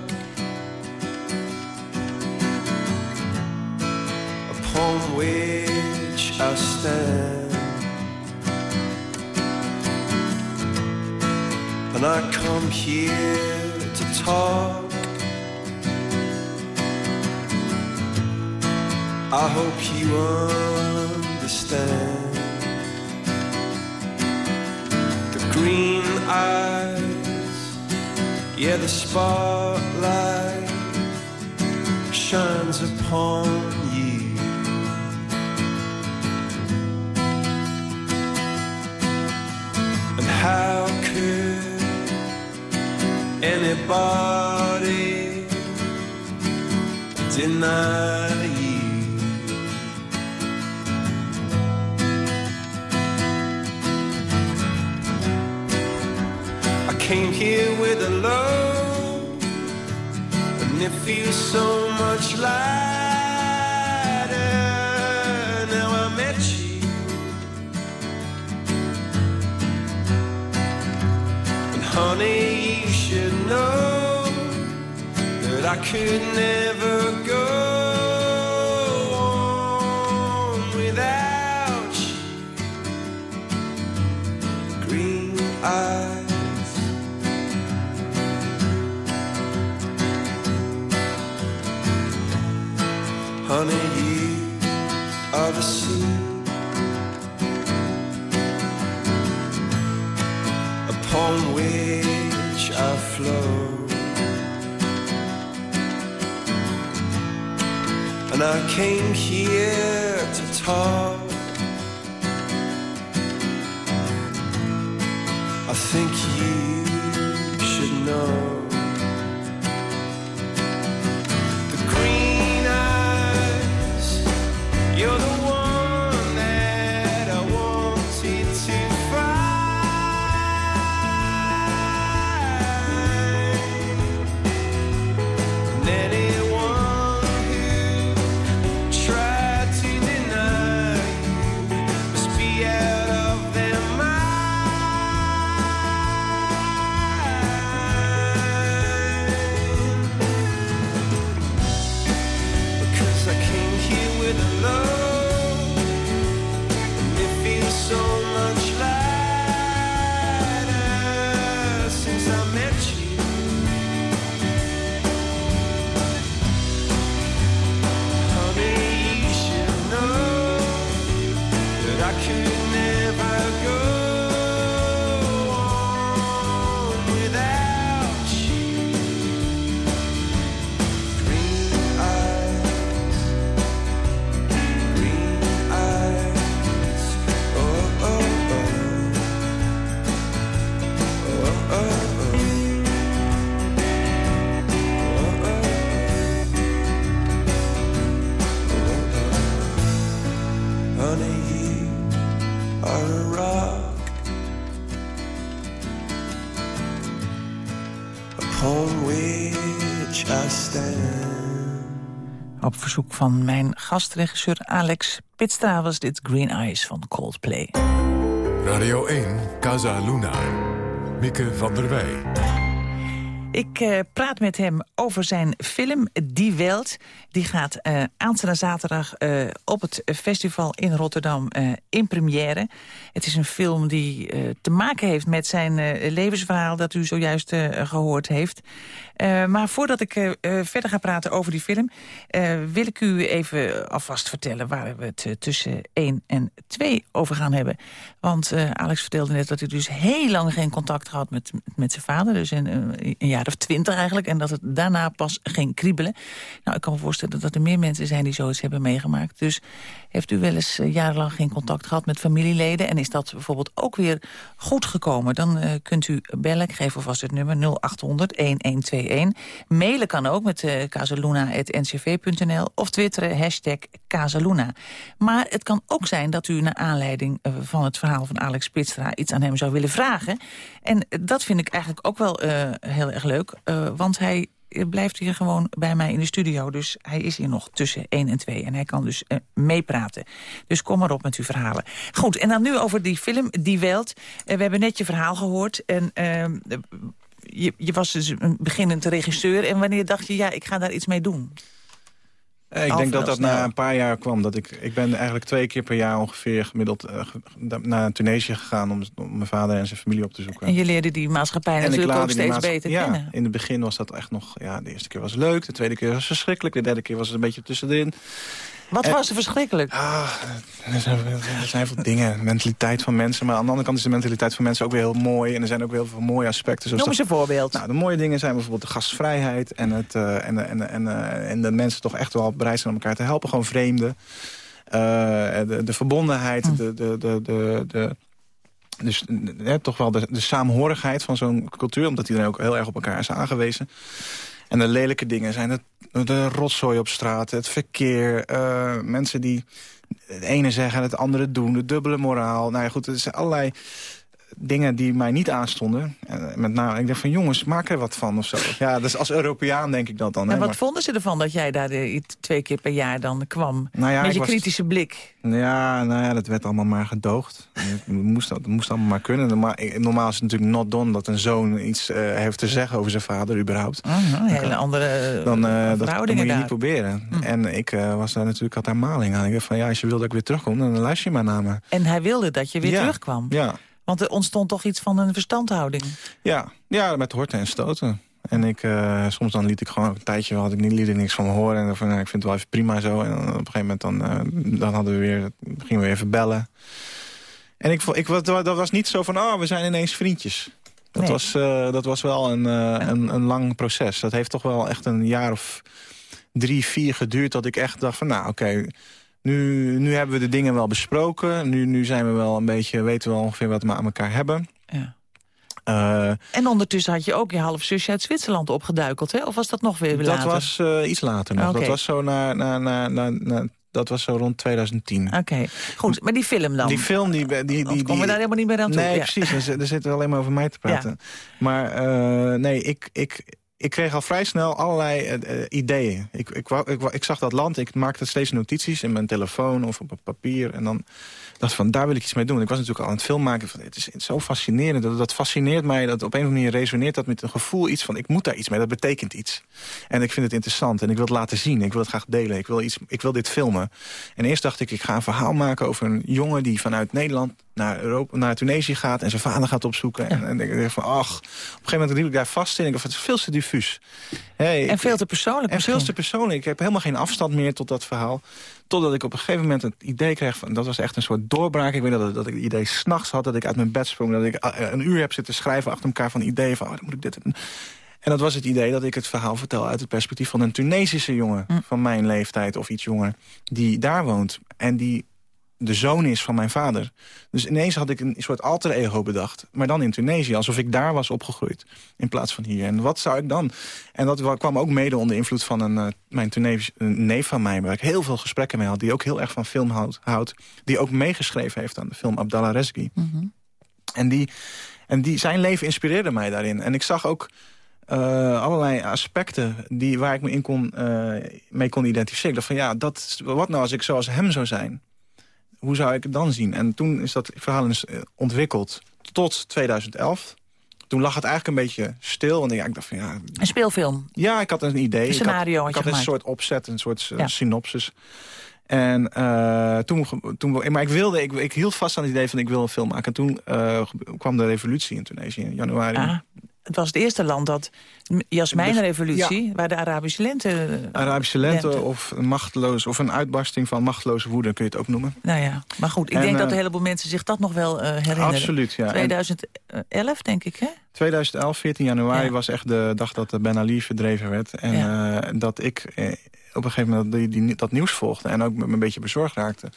upon which I stand, and I come here to talk. I hope you understand the green eyes, yeah, the spotlight shines upon you. And how could anybody deny came here with a load, and it feels so much lighter. Now I met you, and honey, you should know that I could never go And I came here to talk. Van mijn gastregisseur Alex Pitstra was dit Green Eyes van Coldplay. Radio 1, Casa Luna. Mieke van der Wij. Ik uh, praat met hem over zijn film Die Welt. Die gaat uh, aanstaande zaterdag uh, op het festival in Rotterdam in première. Het is een film die te maken heeft met zijn levensverhaal... dat u zojuist gehoord heeft. Maar voordat ik verder ga praten over die film... wil ik u even alvast vertellen waar we het tussen 1 en 2 over gaan hebben. Want Alex vertelde net dat hij dus heel lang geen contact gehad met, met zijn vader. Dus een, jaar of twintig eigenlijk. En dat het daarna pas ging kriebelen. Nou, ik kan me voorstellen dat er meer mensen zijn die zoiets hebben meegemaakt. Dus heeft u wel eens jarenlang geen contact gehad met familieleden... en is dat bijvoorbeeld ook weer goed gekomen... dan kunt u bellen, ik geef alvast het nummer 0800-1121. Mailen kan ook met uh, casaluna.ncv.nl of twitteren hashtag Casaluna. Maar het kan ook zijn dat u naar aanleiding van het verhaal van Alex Pitstra... iets aan hem zou willen vragen. En dat vind ik eigenlijk ook wel heel erg leuk. Uh, want hij blijft hier gewoon bij mij in de studio. Dus hij is hier nog tussen 1 en 2. En hij kan dus uh, meepraten. Dus kom maar op met uw verhalen. Goed, en dan nu over die film, Die Welt. Uh, we hebben net je verhaal gehoord. En ehm, je, je was dus een beginnend regisseur. En wanneer dacht je, ja, ik ga daar iets mee doen? Eh, ik denk dat dat na een paar jaar kwam. Dat ik, ik ben eigenlijk twee keer per jaar ongeveer gemiddeld uh, naar Tunesië gegaan... Om, om, mijn vader en zijn familie op te zoeken. En je leerde die maatschappij en natuurlijk ook steeds beter ja, kennen. in het begin was dat echt nog... Ja, de eerste keer was leuk, de tweede keer was verschrikkelijk... de derde keer was het een beetje tussenin. Wat was er verschrikkelijk? Ah, er, zijn, er zijn veel dingen. mentaliteit van mensen. Maar aan de andere kant is de mentaliteit van mensen ook weer heel mooi. En er zijn ook heel veel mooie aspecten. Noem eens een voorbeeld. Nou, de mooie dingen zijn bijvoorbeeld de gastvrijheid. En, het, uh, en, en, en, uh, en de mensen toch echt wel bereid zijn om elkaar te helpen. Gewoon vreemden. Uh, de, de verbondenheid. Hm. De, de, de, de, de, dus toch wel de, de saamhorigheid van zo'n cultuur. Omdat iedereen ook heel erg op elkaar is aangewezen. En de lelijke dingen zijn het, de rotzooi op straat, het verkeer. Uh, mensen die het ene zeggen en het andere doen, de dubbele moraal. Nou ja, goed, er zijn allerlei dingen die mij niet aanstonden. Met name, ik dacht van jongens, maak er wat van of zo. Ja, dus als Europeaan denk ik dat dan. En hè, wat maar... vonden ze ervan dat jij daar de, twee keer per jaar dan kwam? Nou ja, met je was... kritische blik. Ja, nou ja, dat werd allemaal maar gedoogd. Het moest, dat moest allemaal maar kunnen. Normaal, normaal is het natuurlijk not done dat een zoon iets uh, heeft te zeggen over zijn vader überhaupt. Oh, een hele andere dan, uh, dat, dat moet je daar. niet proberen. Mm. En ik was daar natuurlijk, had daar maling aan. Ik dacht van ja, als je wil dat ik weer terugkom, dan luister je maar naar me. En hij wilde dat je weer ja, terugkwam? Ja. Want er ontstond toch iets van een verstandhouding? Ja, ja met horten en stoten. En ik, uh, soms dan liet ik gewoon een tijdje, had ik niet, liet ik niks van me horen. En dan van, nou, ik vind het wel even prima zo. En dan, op een gegeven moment dan, uh, dan hadden we weer, gingen we even bellen. En ik, ik, dat was niet zo van, oh, we zijn ineens vriendjes. Dat, nee. was, uh, dat was wel een, een, een lang proces. Dat heeft toch wel echt een jaar of drie, vier geduurd... dat ik echt dacht van, nou, oké... Okay, nu, nu hebben we de dingen wel besproken. Nu, nu zijn we wel een beetje, weten we ongeveer wat we aan elkaar hebben. Ja. Uh, en ondertussen had je ook je half zusje uit Zwitserland opgeduikeld, hè? Of was dat nog weer dat later? Dat was uh, iets later nog. Okay. Dat was zo naar, naar, naar, naar, naar dat was zo rond 2010. Oké, okay. goed. Maar die film dan? Die film, die... die, die, die komen we daar helemaal niet meer aan toe. Nee, ja. precies. Er, er zit alleen maar over mij te praten. Ja. Maar uh, nee, ik... ik ik kreeg al vrij snel allerlei uh, ideeën. Ik, ik, ik, ik, zag dat land, ik maakte steeds notities in mijn telefoon of op papier. En dan dacht van, daar wil ik iets mee doen. Ik was natuurlijk al aan het film maken. Van, het is zo fascinerend. Dat, dat fascineert mij. Dat op een of andere manier resoneert dat met een gevoel iets van... ik moet daar iets mee, dat betekent iets. En ik vind het interessant en ik wil het laten zien. Ik wil het graag delen. Ik wil, iets, ik wil dit filmen. En eerst dacht ik, ik ga een verhaal maken over een jongen... die vanuit Nederland naar, Europa, naar Tunesië gaat en zijn vader gaat opzoeken. Ja. En, en ik dacht van, ach, op een gegeven moment liep ik daar vast in. Ik dacht, het is veel te diffuus. Hey, en veel te persoonlijk En veel te persoonlijk. Ik heb helemaal geen afstand meer tot dat verhaal. Totdat ik op een gegeven moment het idee kreeg van... dat was echt een soort doorbraak. Ik weet dat, dat ik het idee s'nachts had, dat ik uit mijn bed sprong... dat ik een uur heb zitten schrijven achter elkaar van ideeën van... Oh, dan moet ik dit doen. En dat was het idee dat ik het verhaal vertel uit het perspectief van een Tunesische jongen... Hm. van mijn leeftijd of iets jonger, die daar woont. En die de zoon is van mijn vader. Dus ineens had ik een soort alter ego bedacht. Maar dan in Tunesië, alsof ik daar was opgegroeid. In plaats van hier. En wat zou ik dan? En dat kwam ook mede onder invloed van een, uh, mijn een neef van mij... waar ik heel veel gesprekken mee had. Die ook heel erg van film houdt. houdt die ook meegeschreven heeft aan de film Abdallah Rezgi. Mm -hmm. En, die, en die, zijn leven inspireerde mij daarin. En ik zag ook... eh, allerlei aspecten die, waar ik me in kon, eh, mee kon identificeren. Ik dacht van ja, dat, wat nou als ik zoals hem zou zijn? Hoe zou ik het dan zien? En toen is dat verhaal eens eh, ontwikkeld tot 2011. Toen lag het eigenlijk een beetje stil. Want ja, ik dacht van ja, Een speelfilm. ja, ik had een idee. Een scenario ik had ik had een soort opzet, een soort eh, Ja. synopsis. En eh, toen, toen, maar ik wilde, ik, ik hield vast aan het idee van ik wil een film maken. En toen kwam de revolutie in Tunesië in januari. Ah, het was het eerste land dat Jasmijnrevolutie, waar de Arabische lente... Arabische lente of een machteloos of een uitbarsting van machteloze woede kun je het ook noemen. Nou ja, maar goed, ik En, denk dat eh, een heleboel mensen zich dat nog wel eh, herinneren. Absoluut, ja. En 2011, denk ik, hè? 2011, 14 januari Ja. was echt de dag dat Ben Ali verdreven werd. En eh, dat ik eh, op een gegeven moment die, die, dat nieuws volgde en ook me een beetje bezorgd raakte.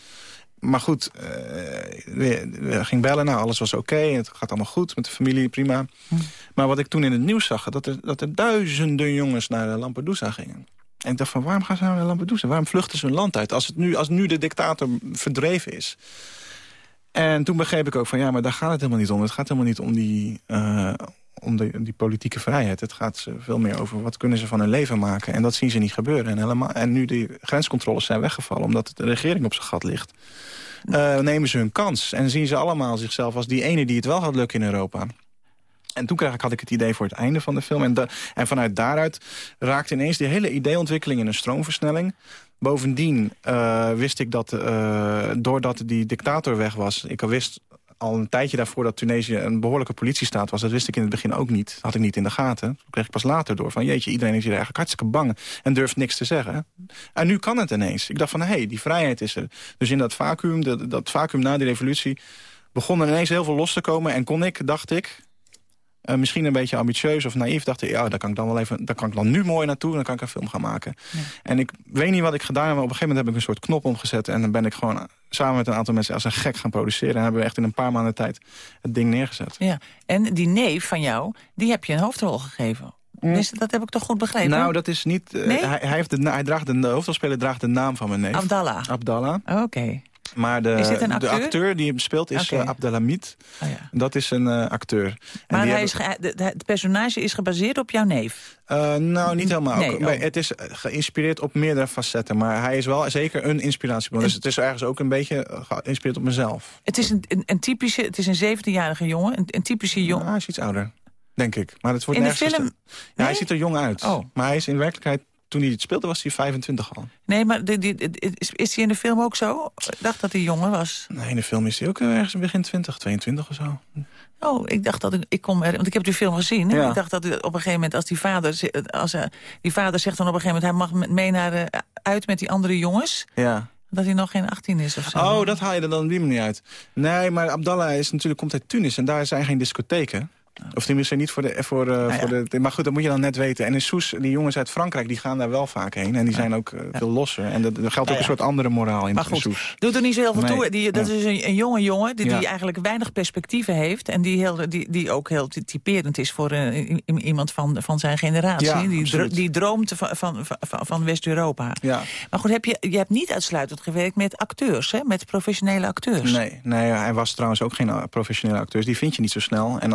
Maar goed, eh, we, we ging bellen, nou alles was oké, het gaat allemaal goed met de familie, prima. Hm. Maar wat ik toen in het nieuws zag, dat er, dat er duizenden jongens naar Lampedusa gingen. En ik dacht van, waarom gaan ze nou naar Lampedusa? Waarom vluchten ze hun land uit als, het nu, als nu de dictator verdreven is? En toen begreep ik ook van, ja, maar daar gaat het helemaal niet om. Het gaat helemaal niet om die, eh, om de, die politieke vrijheid. Het gaat ze veel meer over wat kunnen ze van hun leven maken. En dat zien ze niet gebeuren. En, helemaal, en nu die grenscontroles zijn weggevallen omdat de regering op zijn gat ligt... eh, nemen ze hun kans. En zien ze allemaal zichzelf als die ene die het wel gaat lukken in Europa. En toen kreeg ik, had ik het idee voor het einde van de film. En, en vanuit daaruit raakte ineens die hele ideeontwikkeling in een stroomversnelling. Bovendien eh, wist ik dat, eh, doordat die dictator weg was... ik wist al een tijdje daarvoor dat Tunesië een behoorlijke politiestaat was. Dat wist ik in het begin ook niet. Dat had ik niet in de gaten. Toen kreeg ik pas later door van... jeetje, iedereen is hier eigenlijk hartstikke bang en durft niks te zeggen. En nu kan het ineens. Ik dacht van, hé, hey, die vrijheid is er. Dus in dat vacuüm, dat, dat vacuüm na die revolutie... begon er ineens heel veel los te komen. En kon ik, dacht ik, eh, misschien een beetje ambitieus of naïef, dacht ik, ja, daar kan ik dan wel even, daar kan ik dan nu mooi naartoe en dan kan ik een film gaan maken. En ik weet niet wat ik gedaan heb, maar op een gegeven moment heb ik een soort knop omgezet en dan ben ik gewoon samen met een aantal mensen als een gek gaan produceren en hebben we echt in een paar maanden tijd het ding neergezet. Ja. En die neef van jou, die heb je een hoofdrol gegeven. Dus dat heb ik toch goed begrepen? Nou, dat is niet. eh, Nee? hij, hij, heeft de, hij draagt de, de hoofdrolspeler draagt de naam van mijn neef. Abdallah. Abdallah. Oké. Maar de, Is dit een de acteur? acteur die hem speelt is Oké. eh, Abdelhamid. Oh, ja. Dat is een eh, acteur. Maar hij hebben- is ge- de- de- het personage is gebaseerd op jouw neef. Eh, nou, niet helemaal. Nee, Ook- oh. Het is geïnspireerd op meerdere facetten. Maar hij is wel zeker een inspiratiebron. Dus het is ergens ook een beetje geïnspireerd op mezelf. Het is een, een, een typische, het is een 17-jarige jongen, een, een typische Ja, jongen. hij is iets ouder, denk ik. Maar het wordt In de film-. Ja, hij ziet er jong uit. Oh. Maar hij is in werkelijkheid, toen hij het speelde, was hij 25 al. Nee, maar die, die, is, is hij in de film ook zo? Ik dacht dat hij jonger was. Nee, in de film is hij ook eh, ergens in begin 20, 22 of zo. Oh, ik dacht dat ik, ik kom er, want ik heb die film gezien. Ja. Ik dacht dat op een gegeven moment, als die vader, als eh, die vader zegt dan op een gegeven moment, hij mag mee naar de, uit met die andere jongens, Ja. dat hij nog geen 18 is of zo. Oh, dat haal je er dan op die manier uit. Nee, maar Abdallah is natuurlijk, komt uit Tunis en daar zijn geen discotheken. Of tenminste niet voor de... Voor, eh, Nou ja. voor de maar goed, dat moet je dan net weten. En in Soes, die jongens uit Frankrijk, die gaan daar wel vaak heen. En die zijn ook eh, veel losser. En dat- er geldt ook Nou ja. een soort andere moraal in Maar goed, Soes. doet er niet zo heel veel Nee. toe. Die, dat Ja. is een, een jonge jongen die, eigenlijk weinig perspectieven heeft... en die, heel, die, die ook heel typerend is voor eh, iemand van, van zijn generatie. Die, absoluut. die droomt van, van, van, van West-Europa. Ja. Maar goed, heb je, je hebt niet uitsluitend gewerkt met acteurs, hè? met professionele acteurs. Nee, nee, hij was trouwens ook geen professionele acteurs. Die vind je niet zo snel. En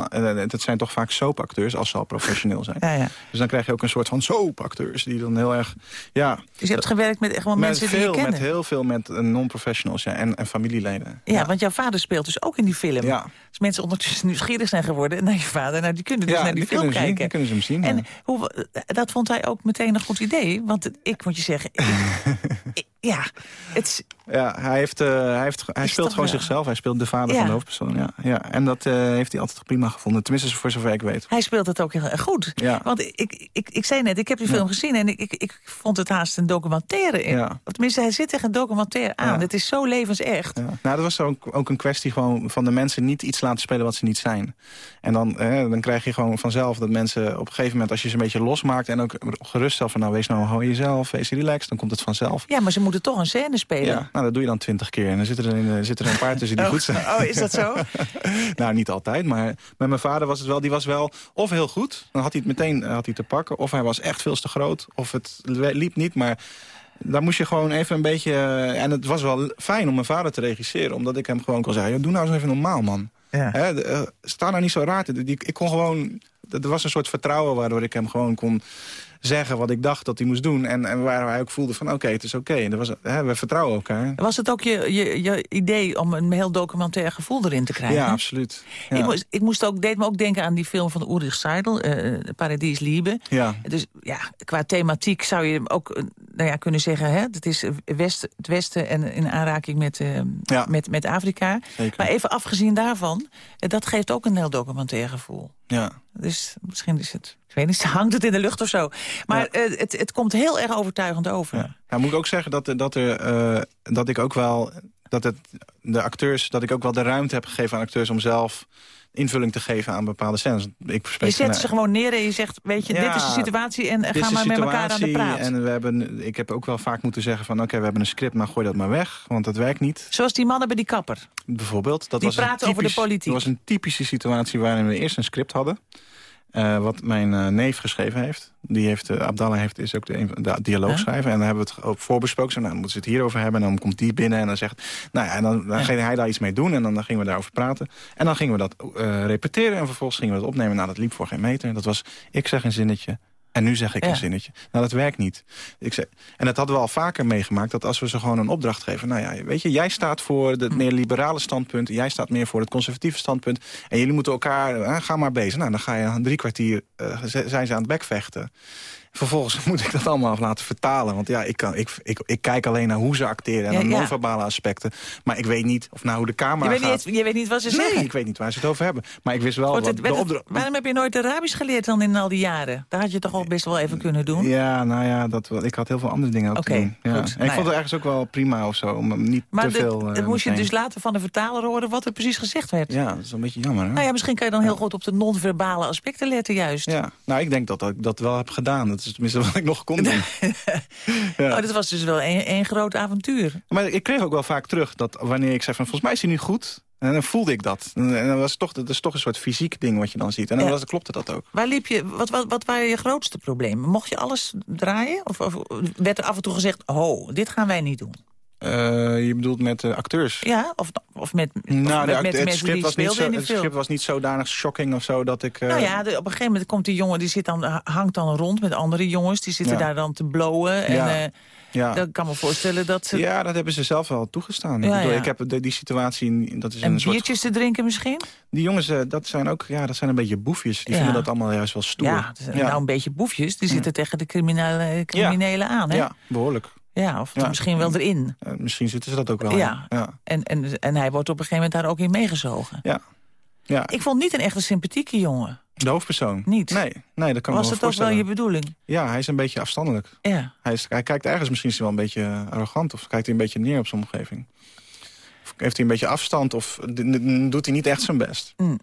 dat zijn toch vaak soapacteurs, als ze al professioneel zijn. Ja, ja. Dus dan krijg je ook een soort van soapacteurs... die dan heel erg... Ja, Dus je hebt gewerkt met gewoon met, mensen die je kende. met heel veel met eh, non-professionals ja, en, en familieleden. ja, want jouw vader speelt dus ook in die film. Ja. Als mensen ondertussen nieuwsgierig zijn geworden naar je vader... Nou, die kunnen dus naar die, die film zien, kijken. die kunnen ze hem zien, En hoe, dat vond hij ook meteen een goed idee. Want het- ik moet je zeggen... ik- ja, het is, Ja, hij, heeft, eh, hij, heeft, hij Is speelt gewoon wel- zichzelf. Hij speelt de vader Ja. van de hoofdpersoon. Ja, ja. En dat eh, heeft hij altijd prima gevonden. Tenminste, voor zover ik weet. hij speelt het ook heel goed. Ja. Want ik, ik, ik zei net, ik heb die film gezien... en ik, ik, ik vond het haast een documentaire. in. Ja. Of tenminste, hij zit tegen een documentaire aan. Het is zo levensecht. Ja. Nou, dat was ook, ook een kwestie gewoon van de mensen niet iets laten spelen wat ze niet zijn. En dan, eh, dan krijg je gewoon vanzelf dat mensen op een gegeven moment... als je ze een beetje losmaakt en ook geruststelt van... nou, wees nou gewoon jezelf, wees relaxed, dan komt het vanzelf. Ja, maar ze moeten toch een scène spelen. Nou, dat doe je dan twintig keer. En dan zitten er, in, zitten er een paar tussen die goed zijn. Oh, is dat zo? nou, niet altijd, maar met mijn vader was het wel... die was wel of heel goed, dan had hij het meteen eh, had hij te pakken... of hij was echt veel te groot, of het liep niet, maar... Daar moest je gewoon even een beetje... eh, En het was wel fijn om mijn vader te regisseren. Omdat ik hem gewoon kon zeggen... "Joh, doe nou eens even normaal, man. Ja. Eh, sta nou niet zo raar. ik kon gewoon er was een soort vertrouwen waardoor ik hem gewoon kon zeggen wat ik dacht dat hij moest doen. En, en waar hij ook voelde van oké, het is oké. En was hè, We vertrouwen elkaar. Was het ook je, je, je idee om een heel documentair gevoel erin te krijgen? Ja, absoluut. Ja. Ik, moest, ik moest ook, deed me ook denken aan die film van Ulrich Seidel, uh, Paradies Liebe. Ja. Dus ja, qua thematiek zou je ook uh, nou ja, kunnen zeggen... Hè, het is west, het Westen en in aanraking met, uh, ja. met, met Afrika. Zeker. Maar even afgezien daarvan, dat geeft ook een heel documentair gevoel. Ja. Dus misschien is het... Ik weet niet, hangt het in de lucht of zo. Maar ja. uh, het, het komt heel erg overtuigend over. Ja. Nou, moet ik ook zeggen dat, dat, er, uh, dat ik ook wel... Dat, het, de acteurs, dat ik ook wel de ruimte heb gegeven aan acteurs... om zelf invulling te geven aan bepaalde scènes. Ik je zet ze gewoon neer en je zegt, weet je, ja, dit is de situatie... en ga maar met elkaar aan de praat. En we hebben, ik heb ook wel vaak moeten zeggen van... oké, we hebben een script, maar gooi dat maar weg, want dat werkt niet. Zoals die mannen bij die kapper. Bijvoorbeeld. Dat die was praten typisch, over de politiek. Dat was een typische situatie waarin we eerst een script hadden... Uh, wat mijn uh, neef geschreven heeft. Die heeft uh, Abdallah heeft, is ook de, de dialoogschrijver. En dan hebben we het ook voorbesproken. Zo, nou, dan moeten ze het hierover hebben. En dan komt die binnen en dan zegt... Nou ja, en dan, dan ging hij daar iets mee doen. En dan, dan gingen we daarover praten. En dan gingen we dat repeteren. En vervolgens gingen we dat opnemen. Nou, dat liep voor geen meter. Dat was, ik zeg een zinnetje. En nu zeg ik Ja. een zinnetje. Nou, dat werkt niet. Ik zeg, en dat hadden we al vaker meegemaakt. Dat als we ze gewoon een opdracht geven. Nou ja, weet je, jij staat voor Hm. het meer liberale standpunt. Jij staat meer voor het conservatieve standpunt. En jullie moeten elkaar, eh, ga maar bezig. Nou, dan ga je drie kwartier, eh, zijn ze aan het bekvechten. Vervolgens moet ik dat allemaal laten vertalen. Want ja, ik, kan, ik, ik, ik kijk alleen naar hoe ze acteren en Ja, naar ja. non-verbale aspecten. Maar ik weet niet of naar hoe de Je camera weet, gaat. niet, je weet niet wat ze Nee, zeggen. ik weet niet waar ze het over hebben. Maar ik wist wel wat de het- opdracht... waarom heb je nooit Arabisch geleerd dan in al die jaren? Daar had je toch al best wel even kunnen doen? Ja, nou ja, dat, ik had heel veel andere dingen ook Oké, te doen. Ja. goed. En Nou ik vond ja. het ergens ook wel prima of zo. Om niet Maar te dit- veel... eh, dat moest je dus later van de vertaler horen wat er precies gezegd werd. Ja, dat is een beetje jammer. Hè? Nou ja, misschien kan je dan heel goed op de non-verbale aspecten letten juist. Ja, nou, ik denk dat ik dat wel heb gedaan. Dat is tenminste wat ik nog kon doen. ja. Oh, dat was dus wel één groot avontuur. Maar ik kreeg ook wel vaak terug dat wanneer ik zei van... volgens mij is hij nu goed, en dan voelde ik dat. En dan was het toch, dat is toch een soort fysiek ding wat je dan ziet. En dan Ja. was, klopte dat ook. Waar liep je, wat, wat, wat waren je grootste problemen? Mocht je alles draaien? Of, of werd er af en toe gezegd, ho, dit gaan wij niet doen? Eh, je bedoelt met de acteurs? Ja, of, of met, of Nou, de met, act- met de het, mensen die was niet zo, in die het film? script was niet zodanig shocking of zo dat ik... eh, Nou ja, de- op een gegeven moment komt die jongen, die zit dan, hangt dan rond met andere jongens. Die zitten Ja. daar dan te blowen. En Ja. eh, ja. dan kan me voorstellen dat ze... Ja, dat hebben ze zelf wel toegestaan. Ja, ik, bedoel, ja. ik heb de, die situatie, dat is en een soort... biertjes te drinken misschien? Die jongens, eh, dat zijn ook, ja, dat zijn een beetje boefjes. Die Ja. vinden dat allemaal juist wel stoer. Ja, nou een beetje boefjes. Die zitten tegen de criminelen, criminelen aan. Hè? ja, behoorlijk. Ja, of Ja. misschien wel erin. Eh, misschien zitten ze dat ook wel. Ja. ja. En, en, en hij wordt op een gegeven moment daar ook in meegezogen. ja. ja. Ik vond niet een echte sympathieke jongen. De hoofdpersoon? Niet? Nee, nee dat kan Was wel ook wel je bedoeling? Ja, hij is een beetje afstandelijk. Ja. Hij, is, hij kijkt ergens misschien wel een beetje eh, arrogant... of kijkt hij een beetje neer op zijn omgeving. Of heeft hij een beetje afstand of doet hij niet echt zijn best. Mm.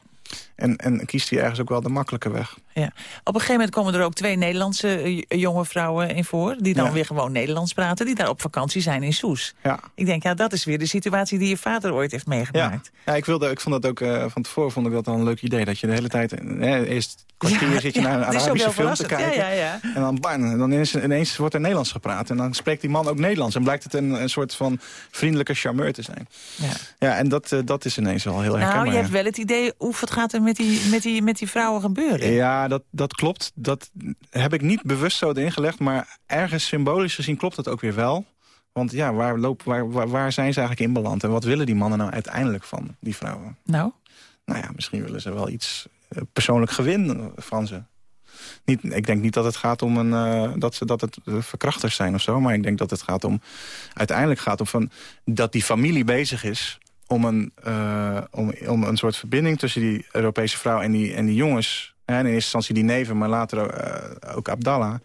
En, en kiest hij ergens ook wel de makkelijke weg. Ja. Op een gegeven moment komen er ook twee Nederlandse eh, jonge vrouwen in voor... die dan Ja. weer gewoon Nederlands praten... die daar op vakantie zijn in Soes. Ja. Ik denk, ja, dat is weer de situatie die je vader ooit heeft meegemaakt. ja ik, wilde, ik vond dat ook eh, van tevoren vond ik dat wel een leuk idee. Dat je de hele tijd, eh, eerst een kwartier zit je naar een het Arabische film te kijken. Ja, ja, ja. En dan, bang, en dan ineens, ineens wordt er Nederlands gepraat. En dan spreekt die man ook Nederlands. En blijkt het een, een soort van vriendelijke charmeur te zijn. ja. Ja, en dat, dat is ineens wel heel Nou, herkenbaar. je ja. hebt wel het idee, hoe wat gaat er met die, met die, met die vrouwen gebeuren? Ja, dat, dat klopt. Dat heb ik niet bewust zo erin gelegd. Maar ergens symbolisch gezien klopt het ook weer wel. Want ja, waar, loop, waar, waar, waar zijn ze eigenlijk in beland? En wat willen die mannen nou uiteindelijk van die vrouwen? Nou, Nou ja, misschien willen ze wel iets eh, persoonlijk gewin van ze. Niet, ik denk niet dat het gaat om een, eh, dat, ze, dat het eh, verkrachters zijn of zo. Maar ik denk dat het gaat om. Uiteindelijk gaat om van dat die familie bezig is om een, om, om een soort verbinding tussen die Europese vrouw en die, en die jongens. In eerste instantie die neven, maar later eh, ook Abdallah.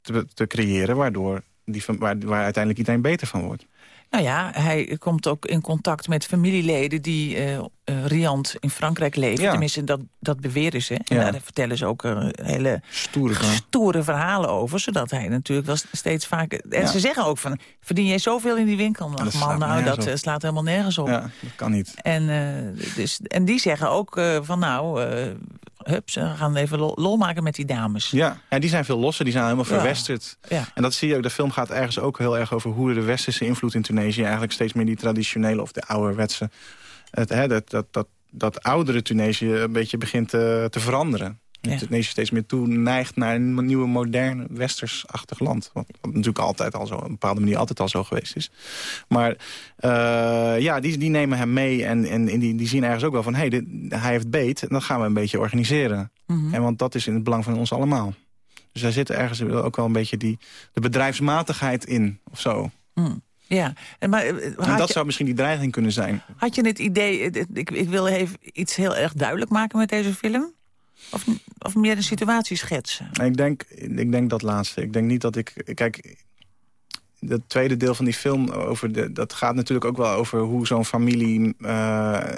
Te, te creëren, waardoor die, waar, waar uiteindelijk iedereen beter van wordt. nou ja, hij komt ook in contact met familieleden die eh eh, riant in Frankrijk leven. Ja. Tenminste, dat, dat beweren ze. En Ja. daar vertellen ze ook eh, hele Stoere stoere verhalen over. Zodat hij natuurlijk wel steeds vaker... En Ja. ze zeggen ook van, verdien jij zoveel in die winkel? dat Ach slaat man, nou, dat op. eh, slaat helemaal nergens op. Ja, dat kan niet. En, dus, en die zeggen ook van nou, eh hup, ze gaan even lol, lol maken met die dames. Ja. ja, die zijn veel losser, die zijn helemaal Ja. verwesterd. Ja. En dat zie je ook, de film gaat ergens ook heel erg over... hoe de westerse invloed in Tunesië eigenlijk steeds meer die traditionele... of de ouderwetse, het, hè, dat, dat, dat, dat oudere Tunesië een beetje begint te, te veranderen. Ja. Tunesië steeds meer toe neigt naar een nieuwe, moderne, westersachtig land. Wat, wat natuurlijk altijd al zo, op een bepaalde manier altijd al zo geweest is. Maar eh, ja, die, die nemen hem mee en, en, en die, die zien ergens ook wel van... hé, hey, hij heeft beet, en dat gaan we een beetje organiseren. Mhm. En want dat is in het belang van ons allemaal. Dus daar zit ergens ook wel een beetje die, de bedrijfsmatigheid in, of zo. Mm. Ja, en maar eh, En dat je, zou misschien die dreiging kunnen zijn. had je het idee... eh, Ik, ik wil even iets heel erg duidelijk maken met deze film? Of, of meer een situatie schetsen? Ik denk, ik denk dat laatste. Ik denk niet dat ik... Kijk, het tweede deel van die film... Over de, dat gaat natuurlijk ook wel over hoe zo'n familie... eh,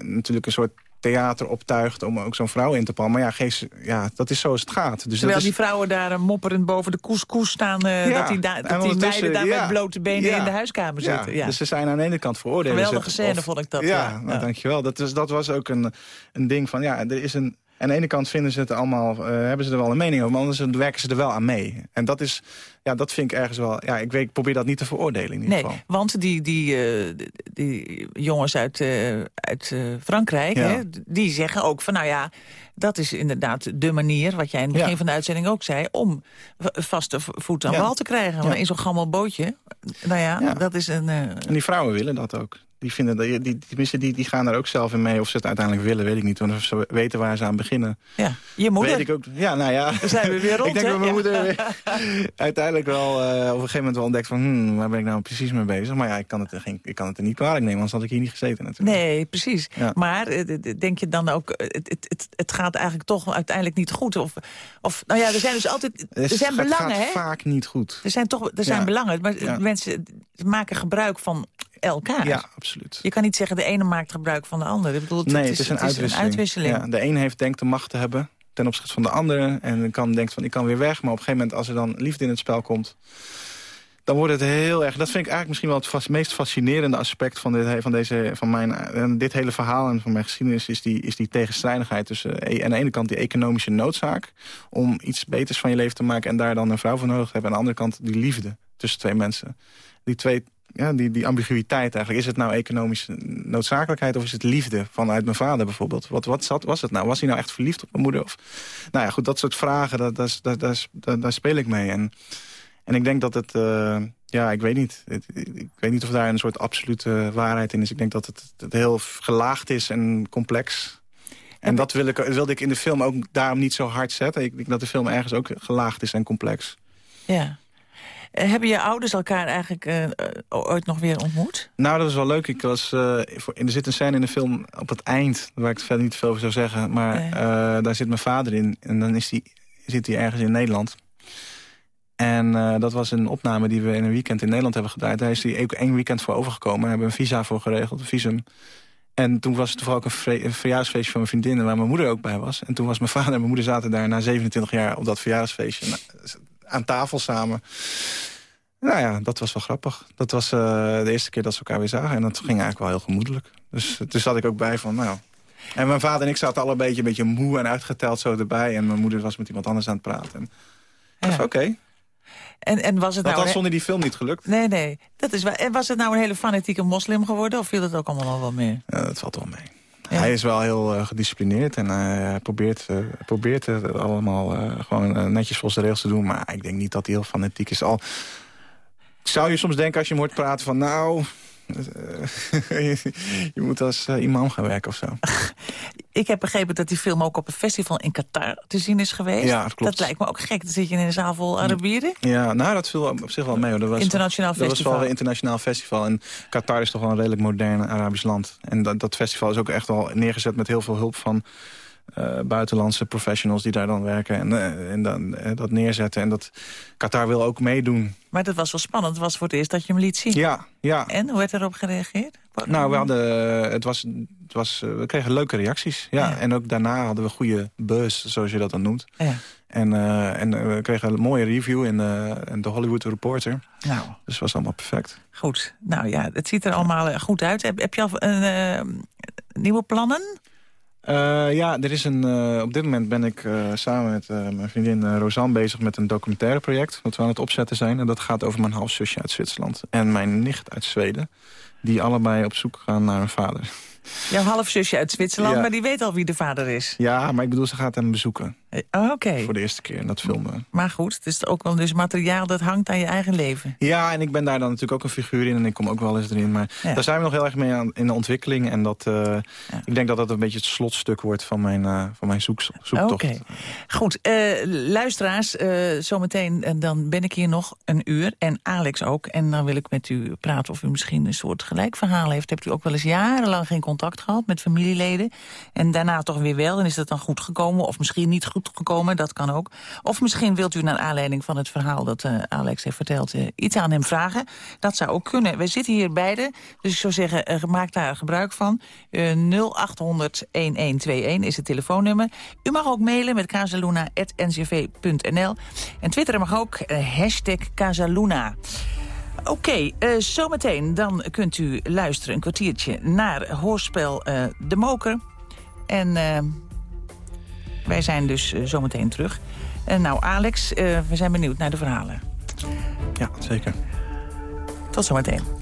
natuurlijk een soort theater optuigt om ook zo'n vrouw in te palmen. Maar ja, geef, ja, dat is zoals het gaat. Dus Terwijl dat is, die vrouwen daar eh, mopperend boven de couscous staan... eh, Ja, dat die, da- en dat die meiden daar ja, met blote benen ja, in de huiskamer zitten. Ja. Dus ze zijn aan de ene kant veroordeeld. Geweldige scène vond ik dat, Ja, ja. nou, dankjewel. Dat, is, dat was ook een, een ding van, ja, er is een... Aan de ene kant vinden ze het allemaal, eh, hebben ze er wel een mening over... maar anders werken ze er wel aan mee. En dat is, ja, dat vind ik ergens wel... Ja, ik, weet, ik probeer dat niet te veroordelen in ieder Nee, geval. want die, die, eh, die jongens uit, eh, uit Frankrijk... Ja. Hè, die zeggen ook van, nou ja... dat is inderdaad de manier, wat jij in het begin Ja. van de uitzending ook zei... om vaste voet aan Ja. wal te krijgen. Maar in zo'n gammel bootje, nou ja, Ja. dat is een... En die vrouwen willen dat ook. Die, vinden dat, die, tenminste, die, die gaan er ook zelf in mee. Of ze het uiteindelijk willen, weet ik niet. Want of ze weten waar ze aan beginnen. ja, je moeder. Weet ik ook. Ja, nou ja. Dan zijn we weer rond, ik denk hè? dat mijn Ja. moeder weer uiteindelijk wel eh, op een gegeven moment wel ontdekt van... Hmm, waar ben ik nou precies mee bezig? Maar ja, ik kan het er, geen, ik kan het er niet kwalijk nemen, anders had ik hier niet gezeten natuurlijk. Nee, precies. Ja. Maar eh, denk je dan ook, eh, het, het, het, het gaat eigenlijk toch uiteindelijk niet goed? Of, of nou ja, er zijn dus altijd, er Het zijn gaat belangen, hè? vaak niet goed. Er zijn toch er zijn Ja. belangen, maar mensen maken gebruik van elkaar. Ja, absoluut. Je kan niet zeggen de ene maakt gebruik van de ander. Ik bedoel, het, nee, het is, een uitwisseling. uitwisseling. Ja, de een heeft denkt de macht te hebben ten opzichte van de andere. En kan denkt van ik kan weer weg. Maar op een gegeven moment als er dan liefde in het spel komt... dan wordt het heel erg... Dat vind ik eigenlijk misschien wel het vast- meest fascinerende aspect van, dit, van, deze, van mijn, dit hele verhaal en van mijn geschiedenis... is die, is die tegenstrijdigheid tussen eh, aan de ene kant die economische noodzaak... om iets beters van je leven te maken en daar dan een vrouw voor nodig te hebben. En aan de andere kant die liefde tussen twee mensen. Die twee ja, die, die ambiguïteit eigenlijk. Is het nou economische noodzakelijkheid of is het liefde vanuit mijn vader bijvoorbeeld? Wat, wat zat, was het nou? Was hij nou echt verliefd op mijn moeder? Of, nou ja, goed, dat soort vragen, dat, dat, dat, dat, dat- daar speel ik mee. En, en ik denk dat het, eh, ja, ik weet niet. Ik weet niet of daar een soort absolute waarheid in is. Ik denk dat het, het heel gelaagd is en complex. En dat wil ik, wilde ik in de film ook daarom niet zo hard zetten. Ik denk dat de film ergens ook gelaagd is en complex. Ja. Eh, hebben je ouders elkaar eigenlijk eh, eh, ooit nog weer ontmoet? Nou, dat is wel leuk. Ik was, voor, er zit een scène in de film op het eind... waar ik verder niet veel over zou zeggen. Maar Nee. daar zit mijn vader in. En dan is die, zit hij ergens in Nederland. En dat was een opname die we in een weekend in Nederland hebben gedraaid. Daar is hij ook één weekend voor overgekomen. Daar hebben we een visa voor geregeld, een visum. En toen was het toevallig ook een, vre- een verjaarsfeestje van mijn vriendin... waar mijn moeder ook bij was. En toen was mijn vader en mijn moeder zaten daar na 27 jaar... op dat verjaarsfeestje nou, aan tafel samen. Nou ja, dat was wel grappig. Dat was eh, de eerste keer dat ze elkaar weer zagen. En dat ging eigenlijk wel heel gemoedelijk. Dus toen zat ik ook bij van, nou... En mijn vader en ik zaten al een beetje, een beetje moe en uitgeteld zo erbij. En mijn moeder was met iemand anders aan het praten. En Ja. oké. En, en was het Dat nou... had zonder die film niet gelukt. Nee, nee. Dat is. En was het nou een hele fanatieke moslim geworden? Of viel het ook allemaal nog wel mee? Ja, dat valt wel mee. Ja. Hij is wel heel eh, gedisciplineerd en eh, hij probeert, eh, probeert het allemaal gewoon netjes volgens de regels te doen. Maar ik denk niet dat hij heel fanatiek is. Al zou je soms denken als je hem hoort praten van nou... je moet als imam gaan werken of zo. Ik heb begrepen dat die film ook op een festival in Qatar te zien is geweest. Ja, dat klopt. lijkt me ook gek. Dan zit je in een zaal vol Arabieren. Ja, nou, dat viel op zich wel mee. Hoor. Dat was, Internationaal dat was festival. wel een internationaal festival. En Qatar is toch wel een redelijk modern Arabisch land. En dat, dat festival is ook echt wel neergezet met heel veel hulp van... eh, buitenlandse professionals die daar dan werken en, eh, en dan, eh, dat neerzetten. En dat Qatar wil ook meedoen. Maar dat was wel spannend. Het was voor het eerst dat je hem liet zien. Ja, ja. En, hoe werd erop gereageerd? Nou, we, hadden, het was, het was, we kregen leuke reacties. Ja. Ja. En ook daarna hadden we goede buzz, zoals je dat dan noemt. Ja. En, en we kregen een mooie review in de, in de Hollywood Reporter. Nou, Dus het was allemaal perfect. goed. Nou ja, het ziet er allemaal goed uit. Heb, heb je al nieuwe plannen? Eh, ja, er is een, eh, op dit moment ben ik eh, samen met mijn vriendin Rosanne bezig met een documentaire project. Dat we aan het opzetten zijn. En dat gaat over mijn halfzusje uit Zwitserland. En mijn nicht uit Zweden. Die allebei op zoek gaan naar een vader. Jouw halfzusje uit Zwitserland, Ja. maar die weet al wie de vader is. Ja, maar ik bedoel, ze gaat hem bezoeken. Eh, Oké, Voor de eerste keer dat filmen. maar goed, het is ook wel dus materiaal dat hangt aan je eigen leven. Ja, en ik ben daar dan natuurlijk ook een figuur in. En ik kom ook wel eens erin. Maar Ja. daar zijn we nog heel erg mee aan, in de ontwikkeling. En dat, eh, ik denk dat dat een beetje het slotstuk wordt van mijn, eh, van mijn zoek, zoektocht. Oké. Goed, eh, luisteraars, zometeen dan ben ik hier nog een uur. En Alex ook. En dan wil ik met u praten of u misschien een soort gelijk verhaal heeft. Hebt u ook wel eens jarenlang geen contact gehad met familieleden? En daarna toch weer wel? En is dat dan goed gekomen? Of misschien niet goed gekomen? Dat kan ook. Of misschien wilt u naar aanleiding van het verhaal dat eh, Alex heeft verteld... eh, iets aan hem vragen. Dat zou ook kunnen. Wij zitten hier beide. Dus ik zou zeggen, eh, maak daar gebruik van. Eh 0800-1121 is het telefoonnummer. U mag ook mailen met casaluna.ncv.nl. En twitteren mag ook, eh, hashtag Casaluna. Oké, eh, zometeen dan kunt u luisteren een kwartiertje naar hoorspel eh, De Moker. En eh, wij zijn dus zometeen terug. En nou, Alex, we zijn benieuwd naar de verhalen. Ja, zeker. Tot zometeen.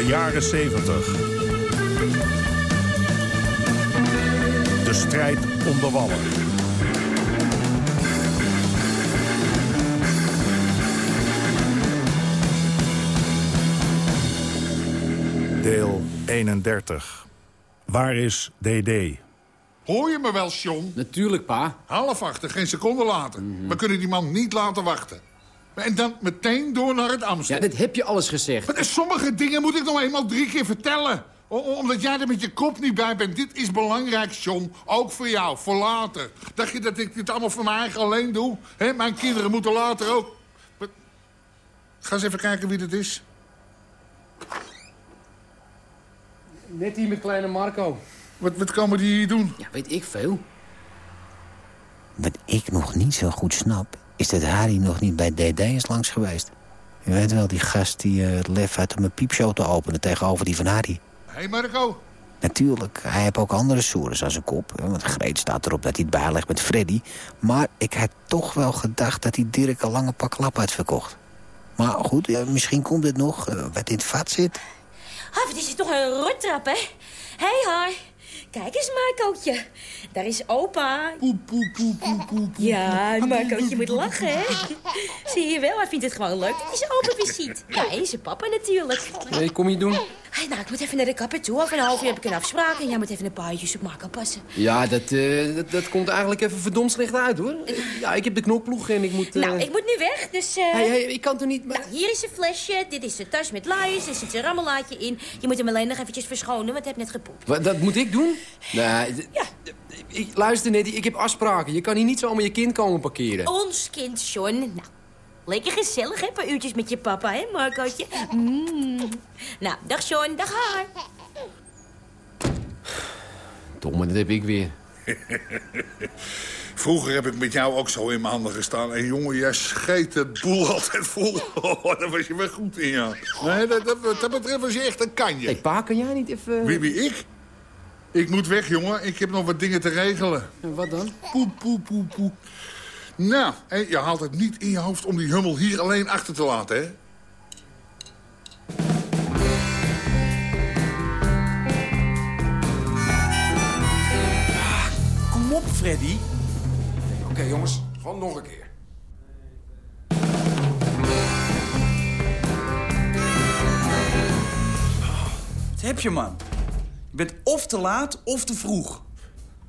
De jaren 70. De strijd om de wallen. Deel 31. Waar is DD? Hoor je me wel, John? Natuurlijk, pa. Half achter, geen seconde later. We kunnen die man niet laten wachten. En dan meteen door naar het Ja, Amsterdam. dit heb je alles gezegd. Maar sommige dingen moet ik nog eenmaal drie keer vertellen. O- omdat jij er met je kop niet bij bent. Dit is belangrijk, John. Ook voor jou, voor later. Dacht je dat ik dit allemaal voor mijn eigen alleen doe? Hè, mijn kinderen moeten later ook... Ga eens even kijken wie dit is. Net hier met kleine Marco. Wat, wat komen die hier doen? Ja, weet ik veel. Wat ik nog niet zo goed snap, is dat Harry nog niet bij DD is langs geweest. Je weet wel, die gast die eh, het lef uit om een piepshow te openen tegenover die van Harry. Hé, hey Marco. Natuurlijk, hij heeft ook andere sores aan zijn kop. hè, Want Greet staat erop dat hij het bijlegt met Freddy. Maar ik had toch wel gedacht dat hij Dirk een lange pak lap had verkocht. Maar goed, ja, misschien komt het nog, eh, wat in het vat zit. Ah, wat is toch een rottrap, hè? Hé, hey, haar. Kijk eens, Marcootje. Daar is opa. Poep, poep, poep, poep, poep. Ja, Marcootje moet lachen, hè? Zie je wel, hij vindt het gewoon leuk dat hij zijn opa weer ziet. Ja, en zijn papa natuurlijk. Nee, kom je doen? Hey, nou, ik moet even naar de kapper toe. Over een half uur heb ik een afspraak. En jij moet even een paar uurtjes op Marco passen. Ja, dat, eh, dat, dat komt eigenlijk even verdomd slecht uit, hoor. Ja, ik heb de knopploeg en ik moet... eh, Nou, ik moet nu weg, dus... eh Hey, hey, ik kan toch niet... Nou, hier is een flesje, dit is de tas met luiers, er zit een rammelaatje in. Je moet hem alleen nog eventjes verschonen, want hij heeft net gepoept. Wat, dat moet ik doen? Nee, d- ik, luister net, ik heb afspraken. Je kan hier niet zomaar je kind komen parkeren. Ons kind, John. Nou, lekker gezellig, hè? Een paar uurtjes met je papa, hè, Marcootje? Mm. Nou, dag John, dag haar. Domme, dat heb ik weer. Vroeger heb ik met jou ook zo in mijn handen gestaan. En jongen, jij scheet het boel altijd vol. Oh, daar was je wel goed in, ja. Nee, dat, dat, dat betreft was je echt een kanje. Hey, pa, kan jij niet even... Wie, wie, ik? Ik moet weg, jongen. Ik heb nog wat dingen te regelen. Wat dan? Poe, poe, poe, poe. Nou, en je haalt het niet in je hoofd om die hummel hier alleen achter te laten, hè? Kom op, Freddy. Oké, jongens. Gewoon nog een keer. Wat heb je, man? Je bent of te laat of te vroeg.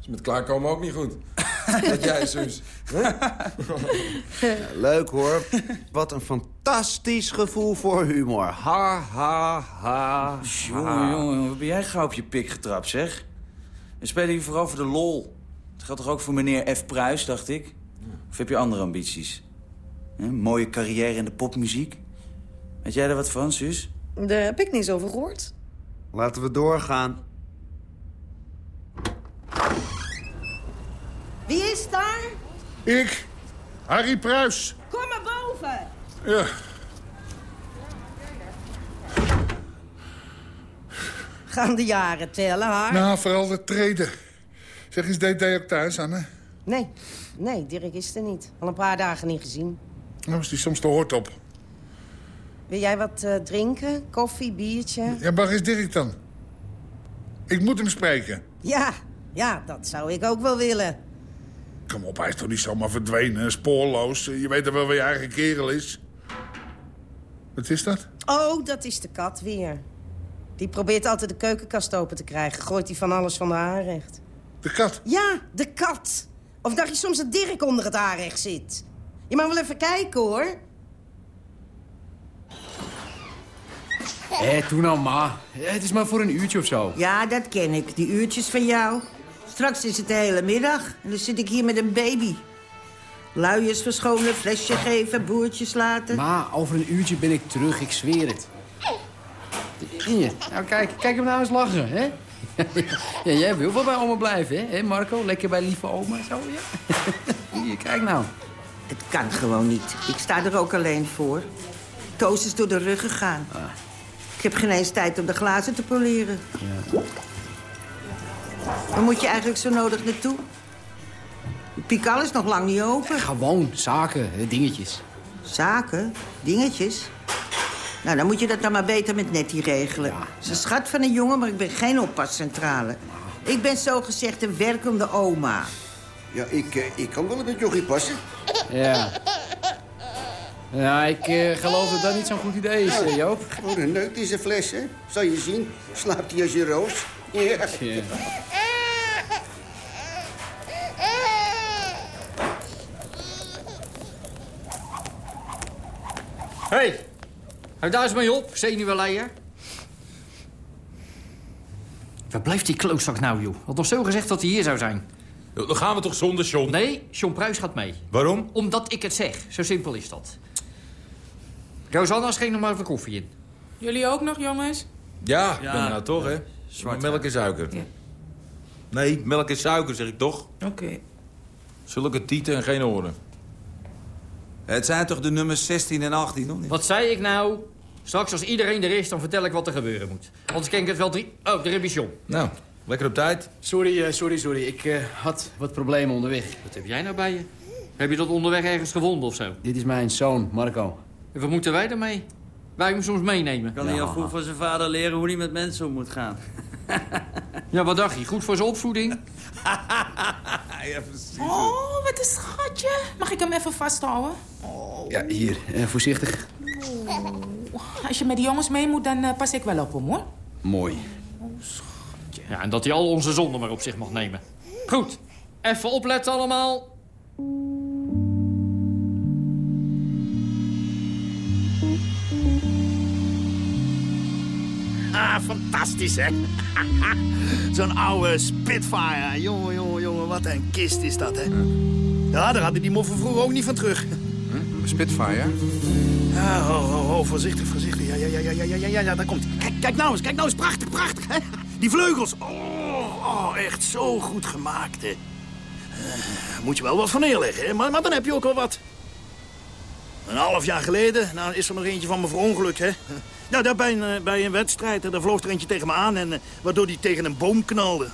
Is met klaarkomen ook niet goed. Dat jij, Suus. Leuk hoor. Wat een fantastisch gevoel voor humor. Ha, ha, ha. Jongen, jongen, wat ben jij gauw op je pik getrapt, zeg? We spelen hier vooral voor de lol. Het geldt toch ook voor meneer F. Pruis, dacht ik? Of heb je andere ambities? Een mooie carrière in de popmuziek? Weet jij daar wat van, Suus? Daar heb ik niks over gehoord. Laten we doorgaan. Wie is daar? Ik, Harry Pruis. Kom maar boven. Ja. Gaan de jaren tellen, haar? Nou, vooral de treden. Zeg eens, deed hij ook thuis, Anne? Nee, nee, Dirk is er niet. Al een paar dagen niet gezien. Nou, is die soms te hoort op. Wil jij wat eh, drinken? Koffie, biertje? Ja, waar is Dirk dan? Ik moet hem spreken. Ja, ja, dat zou ik ook wel willen. Kom op, hij is toch niet zomaar verdwenen, spoorloos. Je weet er wel wie je eigen kerel is. Wat is dat? Oh, dat is de kat weer. Die probeert altijd de keukenkast open te krijgen. Gooit hij van alles van de aanrecht. De kat? Ja, de kat. Of dacht je soms dat Dirk onder het aanrecht zit? Je mag wel even kijken, hoor. Hé, toen nou ma. Het is maar voor een uurtje of zo. Ja, dat ken ik. Die uurtjes van jou. Straks is het de hele middag. En dan zit ik hier met een baby. Luiers verschonen, flesje geven, boertjes laten. Ma, over een uurtje ben ik terug, ik zweer het. Hier, nou kijk, kijk hem nou eens lachen, hè? Ja, jij wil wel bij oma blijven, hè, Marco? Lekker bij lieve oma, zo, ja? Hier, kijk nou. Het kan gewoon niet. Ik sta er ook alleen voor. Toos is door de rug gegaan. Ik heb geen eens tijd om de glazen te poleren. Ja. Waar moet je eigenlijk zo nodig naartoe? De pikal is nog lang niet open. Gewoon, zaken, dingetjes. Zaken? Dingetjes? Nou, dan moet je dat dan maar beter met Nettie regelen. Ze is een schat van een jongen, maar ik ben geen oppascentrale. Ik ben zogezegd een werkende oma. Ja, ik, eh, ik kan wel het jochie passen. Ja. Ja, ik eh, geloof dat dat niet zo'n goed idee is, eh, Joop. Gewoon een neuk is een fles, hè? Zal je zien. Slaapt hij als je roos. Ja. Ja. Hé, hey, hou daar eens mee op, zenuwenleier. Waar blijft die klootzak nou, joh? Had nog zo gezegd dat hij hier zou zijn. Dan gaan we toch zonder John? Nee, John Pruis gaat mee. Waarom? Omdat ik het zeg. Zo simpel is dat. Rosanna, schenk nog maar even koffie in. Jullie ook nog, jongens? Ja, Ja, ben nou toch, hè? zwart, melk en suiker. Nee, melk en suiker, zeg ik toch? Oké. Zulke tieten en geen oren. Het zijn toch de nummers 16 en 18, nog niet? Wat zei ik nou? Straks als iedereen er is, dan vertel ik wat er gebeuren moet. Anders ken ik het wel drie... Oh, je John. Nou, lekker op tijd. Sorry, eh, sorry, sorry. Ik eh, had wat problemen onderweg. Wat heb jij nou bij je? Heb je dat onderweg ergens gevonden of zo? Dit is mijn zoon, Marco. En wat moeten wij ermee? Wij hem soms meenemen. Kan hij al vroeg van zijn vader leren hoe hij met mensen om moet gaan? Ja, wat dacht je? Goed voor zijn opvoeding? Oh, wat een schatje. Mag ik hem even vasthouden? Ja, hier. eh, voorzichtig. Als je met de jongens mee moet, dan eh, pas ik wel op hem, hoor. Mooi. Ja, en dat hij al onze zonden maar op zich mag nemen. Goed. Even opletten allemaal. Ah, fantastisch, hè? Zo'n oude Spitfire. Jongen, jongen, jongen, wat een kist is dat, hè? Ja, daar hadden die moffen vroeger ook niet van terug. Hm? Spitfire? Ah, ja, voorzichtig, voorzichtig. Ja, ja, ja, ja, ja, ja, ja, ja, daar komt. Kijk, kijk nou eens, kijk nou eens. Prachtig, prachtig. Hè? Die vleugels. Oh, oh, echt zo goed gemaakt, hè? Eh, moet je wel wat van neerleggen, hè? Maar, maar dan heb je ook wel wat. Een half jaar geleden nou, is er nog eentje van me verongelukt, hè? Nou, daar bij een, eh, bij een wedstrijd, daar vloog er eentje tegen me aan... En, eh, waardoor die tegen een boom knalde.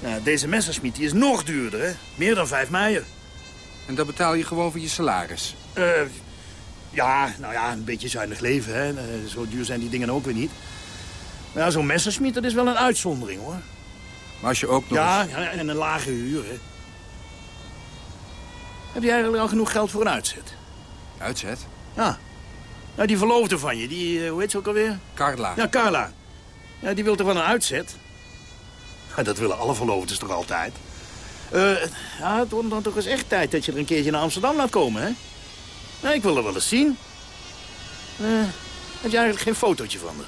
Nou, deze Messerschmitt die is nog duurder, hè? Meer dan vijf meijer. En dat betaal je gewoon voor je salaris? Eh, ja, nou ja, een beetje zuinig leven, hè. Eh, zo duur zijn die dingen ook weer niet. Maar ja, zo'n Messerschmitt, dat is wel een uitzondering, hoor. Maar als je ook nog Ja, eens- ja, en een lage huur, hè. Heb jij eigenlijk al genoeg geld voor een uitzet? Uitzet? Ja. Nou, die verloofde van je, die, eh, hoe heet ze ook alweer? Carla. Ja, Carla. Ja, die wil toch wel een uitzet? Ja, dat willen alle verloofdes toch altijd? Eh, ja, het wordt dan toch eens echt tijd dat je er een keertje naar Amsterdam laat komen, hè? Nou, ik wil er wel eens zien. Eh, heb je eigenlijk geen fotootje van me?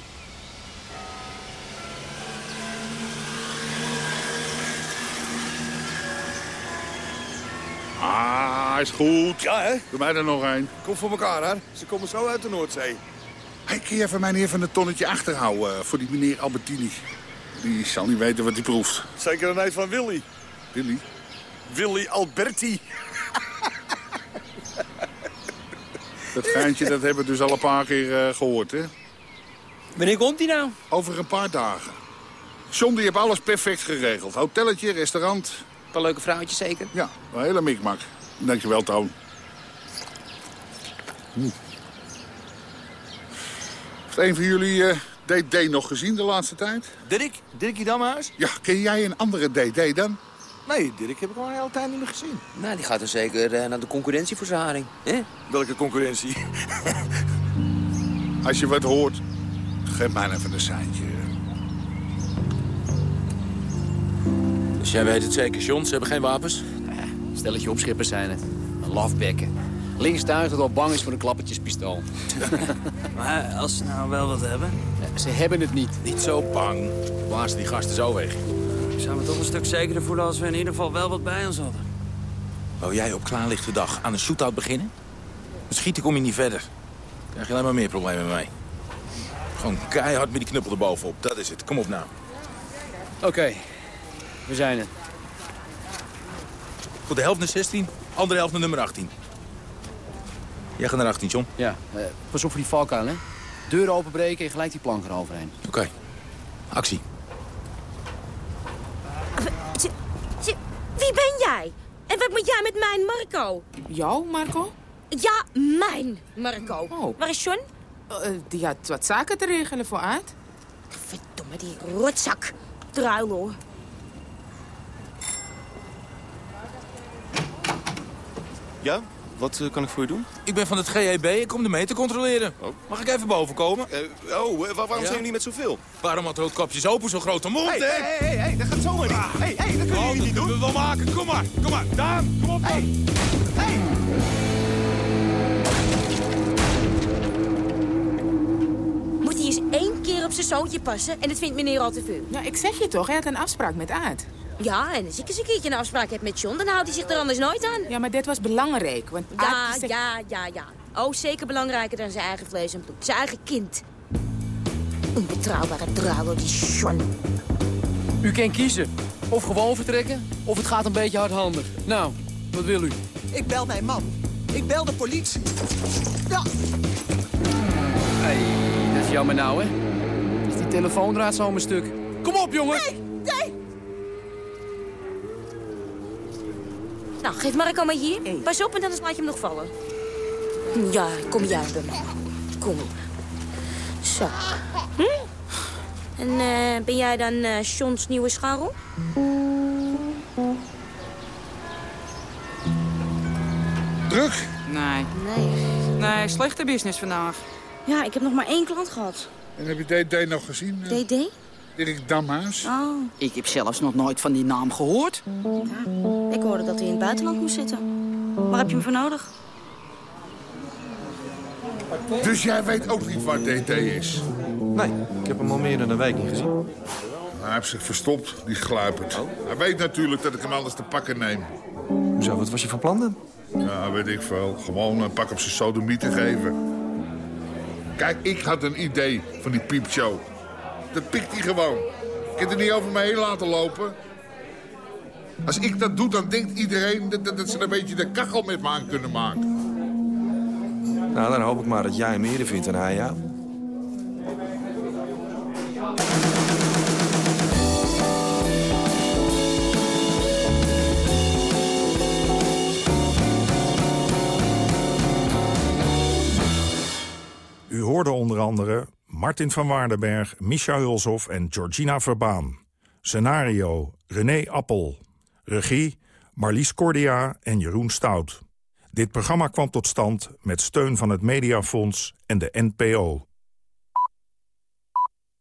Ah, is goed. Ja, hè? Doe mij er nog een. Kom voor elkaar, hè? Ze komen zo uit de Noordzee. Hey, kun je even mijn heer van het tonnetje achterhouden eh, voor die meneer Albertini? Die zal niet weten wat hij proeft. Zeker een van Willy. Willy? Willy Alberti. Dat geintje dat hebben we dus al een paar keer eh, gehoord, hè? Wanneer komt hij nou? Over een paar dagen. John, die heeft alles perfect geregeld. Hotelletje, restaurant. Een paar leuke vrouwtjes zeker? Ja, een hele mikmak. Dankjewel, Toon. Hm. Heeft een van jullie eh, DD nog gezien de laatste tijd? Dirk? Dirkie Damhuis? Ja, ken jij een andere DD dan? Nee, Dirk heb ik al een hele tijd niet meer gezien. Nou, die gaat dan zeker eh, naar de concurrentieverzaring. hè? Welke concurrentie? Als je wat hoort, geef mij even een seintje. Dus jij weet het zeker, John? Ze hebben geen wapens? Stelletje opschippers zijn het. Een lafbekken. Links thuis dat al bang is voor een klappertjespistool. Maar als ze nou wel wat hebben... Ze hebben het niet. Niet zo bang. Blazen die gasten zo weg. Ik zou me toch een stuk zekerder voelen als we in ieder geval wel wat bij ons hadden. Wou jij op klaarlichte dag aan een shootout beginnen? Met schieten kom je niet verder. Krijg je alleen maar meer problemen mee. Gewoon keihard met die knuppel erbovenop. Dat is het. Kom op nou. Oké, we zijn er. Goed, de helft naar 16, andere helft naar nummer 18. Jij gaat naar 18, John. Ja, eh, pas op voor die valkuil, hè. Deuren openbreken en gelijk die plank eroverheen. Oké. Actie. Wie ben jij? En wat moet jij met mijn Marco? Jou, Marco? Ja, mijn Marco. Waar is John? Eh, die had wat zaken te regelen voor Aad. Verdomme, die rotzak. Druil, hoor. Ja? Wat eh, kan ik voor je doen? Ik ben van het GEB. Ik kom de meter controleren. Mag ik even boven komen? oh, eh, waar- waarom Ja? zijn jullie met zoveel? Waarom had roodkapjes open zo'n grote mond, Hey, hè? hey, hey, hey, dat gaat zomaar niet. Hey, hey, dat kunnen Oh, jullie niet doen. kunnen we wel maken. Kom maar. Kom maar. Daan, kom op. Hey, hey. Moet hij eens één keer op zijn zoontje passen en dat vindt meneer al te veel. Ja, ik zeg je toch, hij had een afspraak met Aad. Ja, en als ik eens een keertje een afspraak heb met John, dan houdt hij zich er anders nooit aan. Ja, maar dit was belangrijk, want Ja, zegt- ja, ja, ja. Oh, zeker belangrijker dan zijn eigen vlees en bloed. Zijn eigen kind. Onbetrouwbare druiler, die John. U kan kiezen. Of gewoon vertrekken, of het gaat een beetje hardhandig. Nou, wat wil u? Ik bel mijn man. Ik bel de politie. Ja, Hey, dat is jammer nou, hè? Is die telefoondraad zo mijn stuk? Kom op, jongen! Nou, geef Marco maar hier. Pas op en anders laat je hem nog vallen. Ja, kom jij bij mij. Kom. Zo. Hm? En eh, ben jij dan eh Johns nieuwe scharrel? Druk? Nee. Nee. Nee, slechte business vandaag. Ja, ik heb nog maar één klant gehad. En heb je DD nog gezien? eh, DD? Dirk Damhuis? Oh. Ik heb zelfs nog nooit van die naam gehoord. Ik hoorde dat hij in het buitenland moest zitten. Waar heb je hem voor nodig? Dus jij weet ook niet waar DD is? Nee, ik heb hem al meer dan een week niet gezien. Hij heeft zich verstopt, die gluipert. Hij weet natuurlijk dat ik hem anders te pakken neem. Zo, wat was je van plan dan? Ja, weet ik veel. Gewoon een pak op zijn sodomie te geven. Kijk, ik had een idee van die piepshow. Dat pikt hij gewoon. Ik kan er niet over me heen laten lopen. Als ik dat doe, dan denkt iedereen dat, dat, dat ze een beetje de kachel met me aan kunnen maken. Nou, dan hoop ik maar dat jij hem eerder vindt dan hij jou. U hoorde onder andere Martin van Waardenberg, Misha Hulshoff en Georgina Verbaan. Scenario René Appel. Regie Marlies Cordia en Jeroen Stout. Dit programma kwam tot stand met steun van het Mediafonds en de NPO.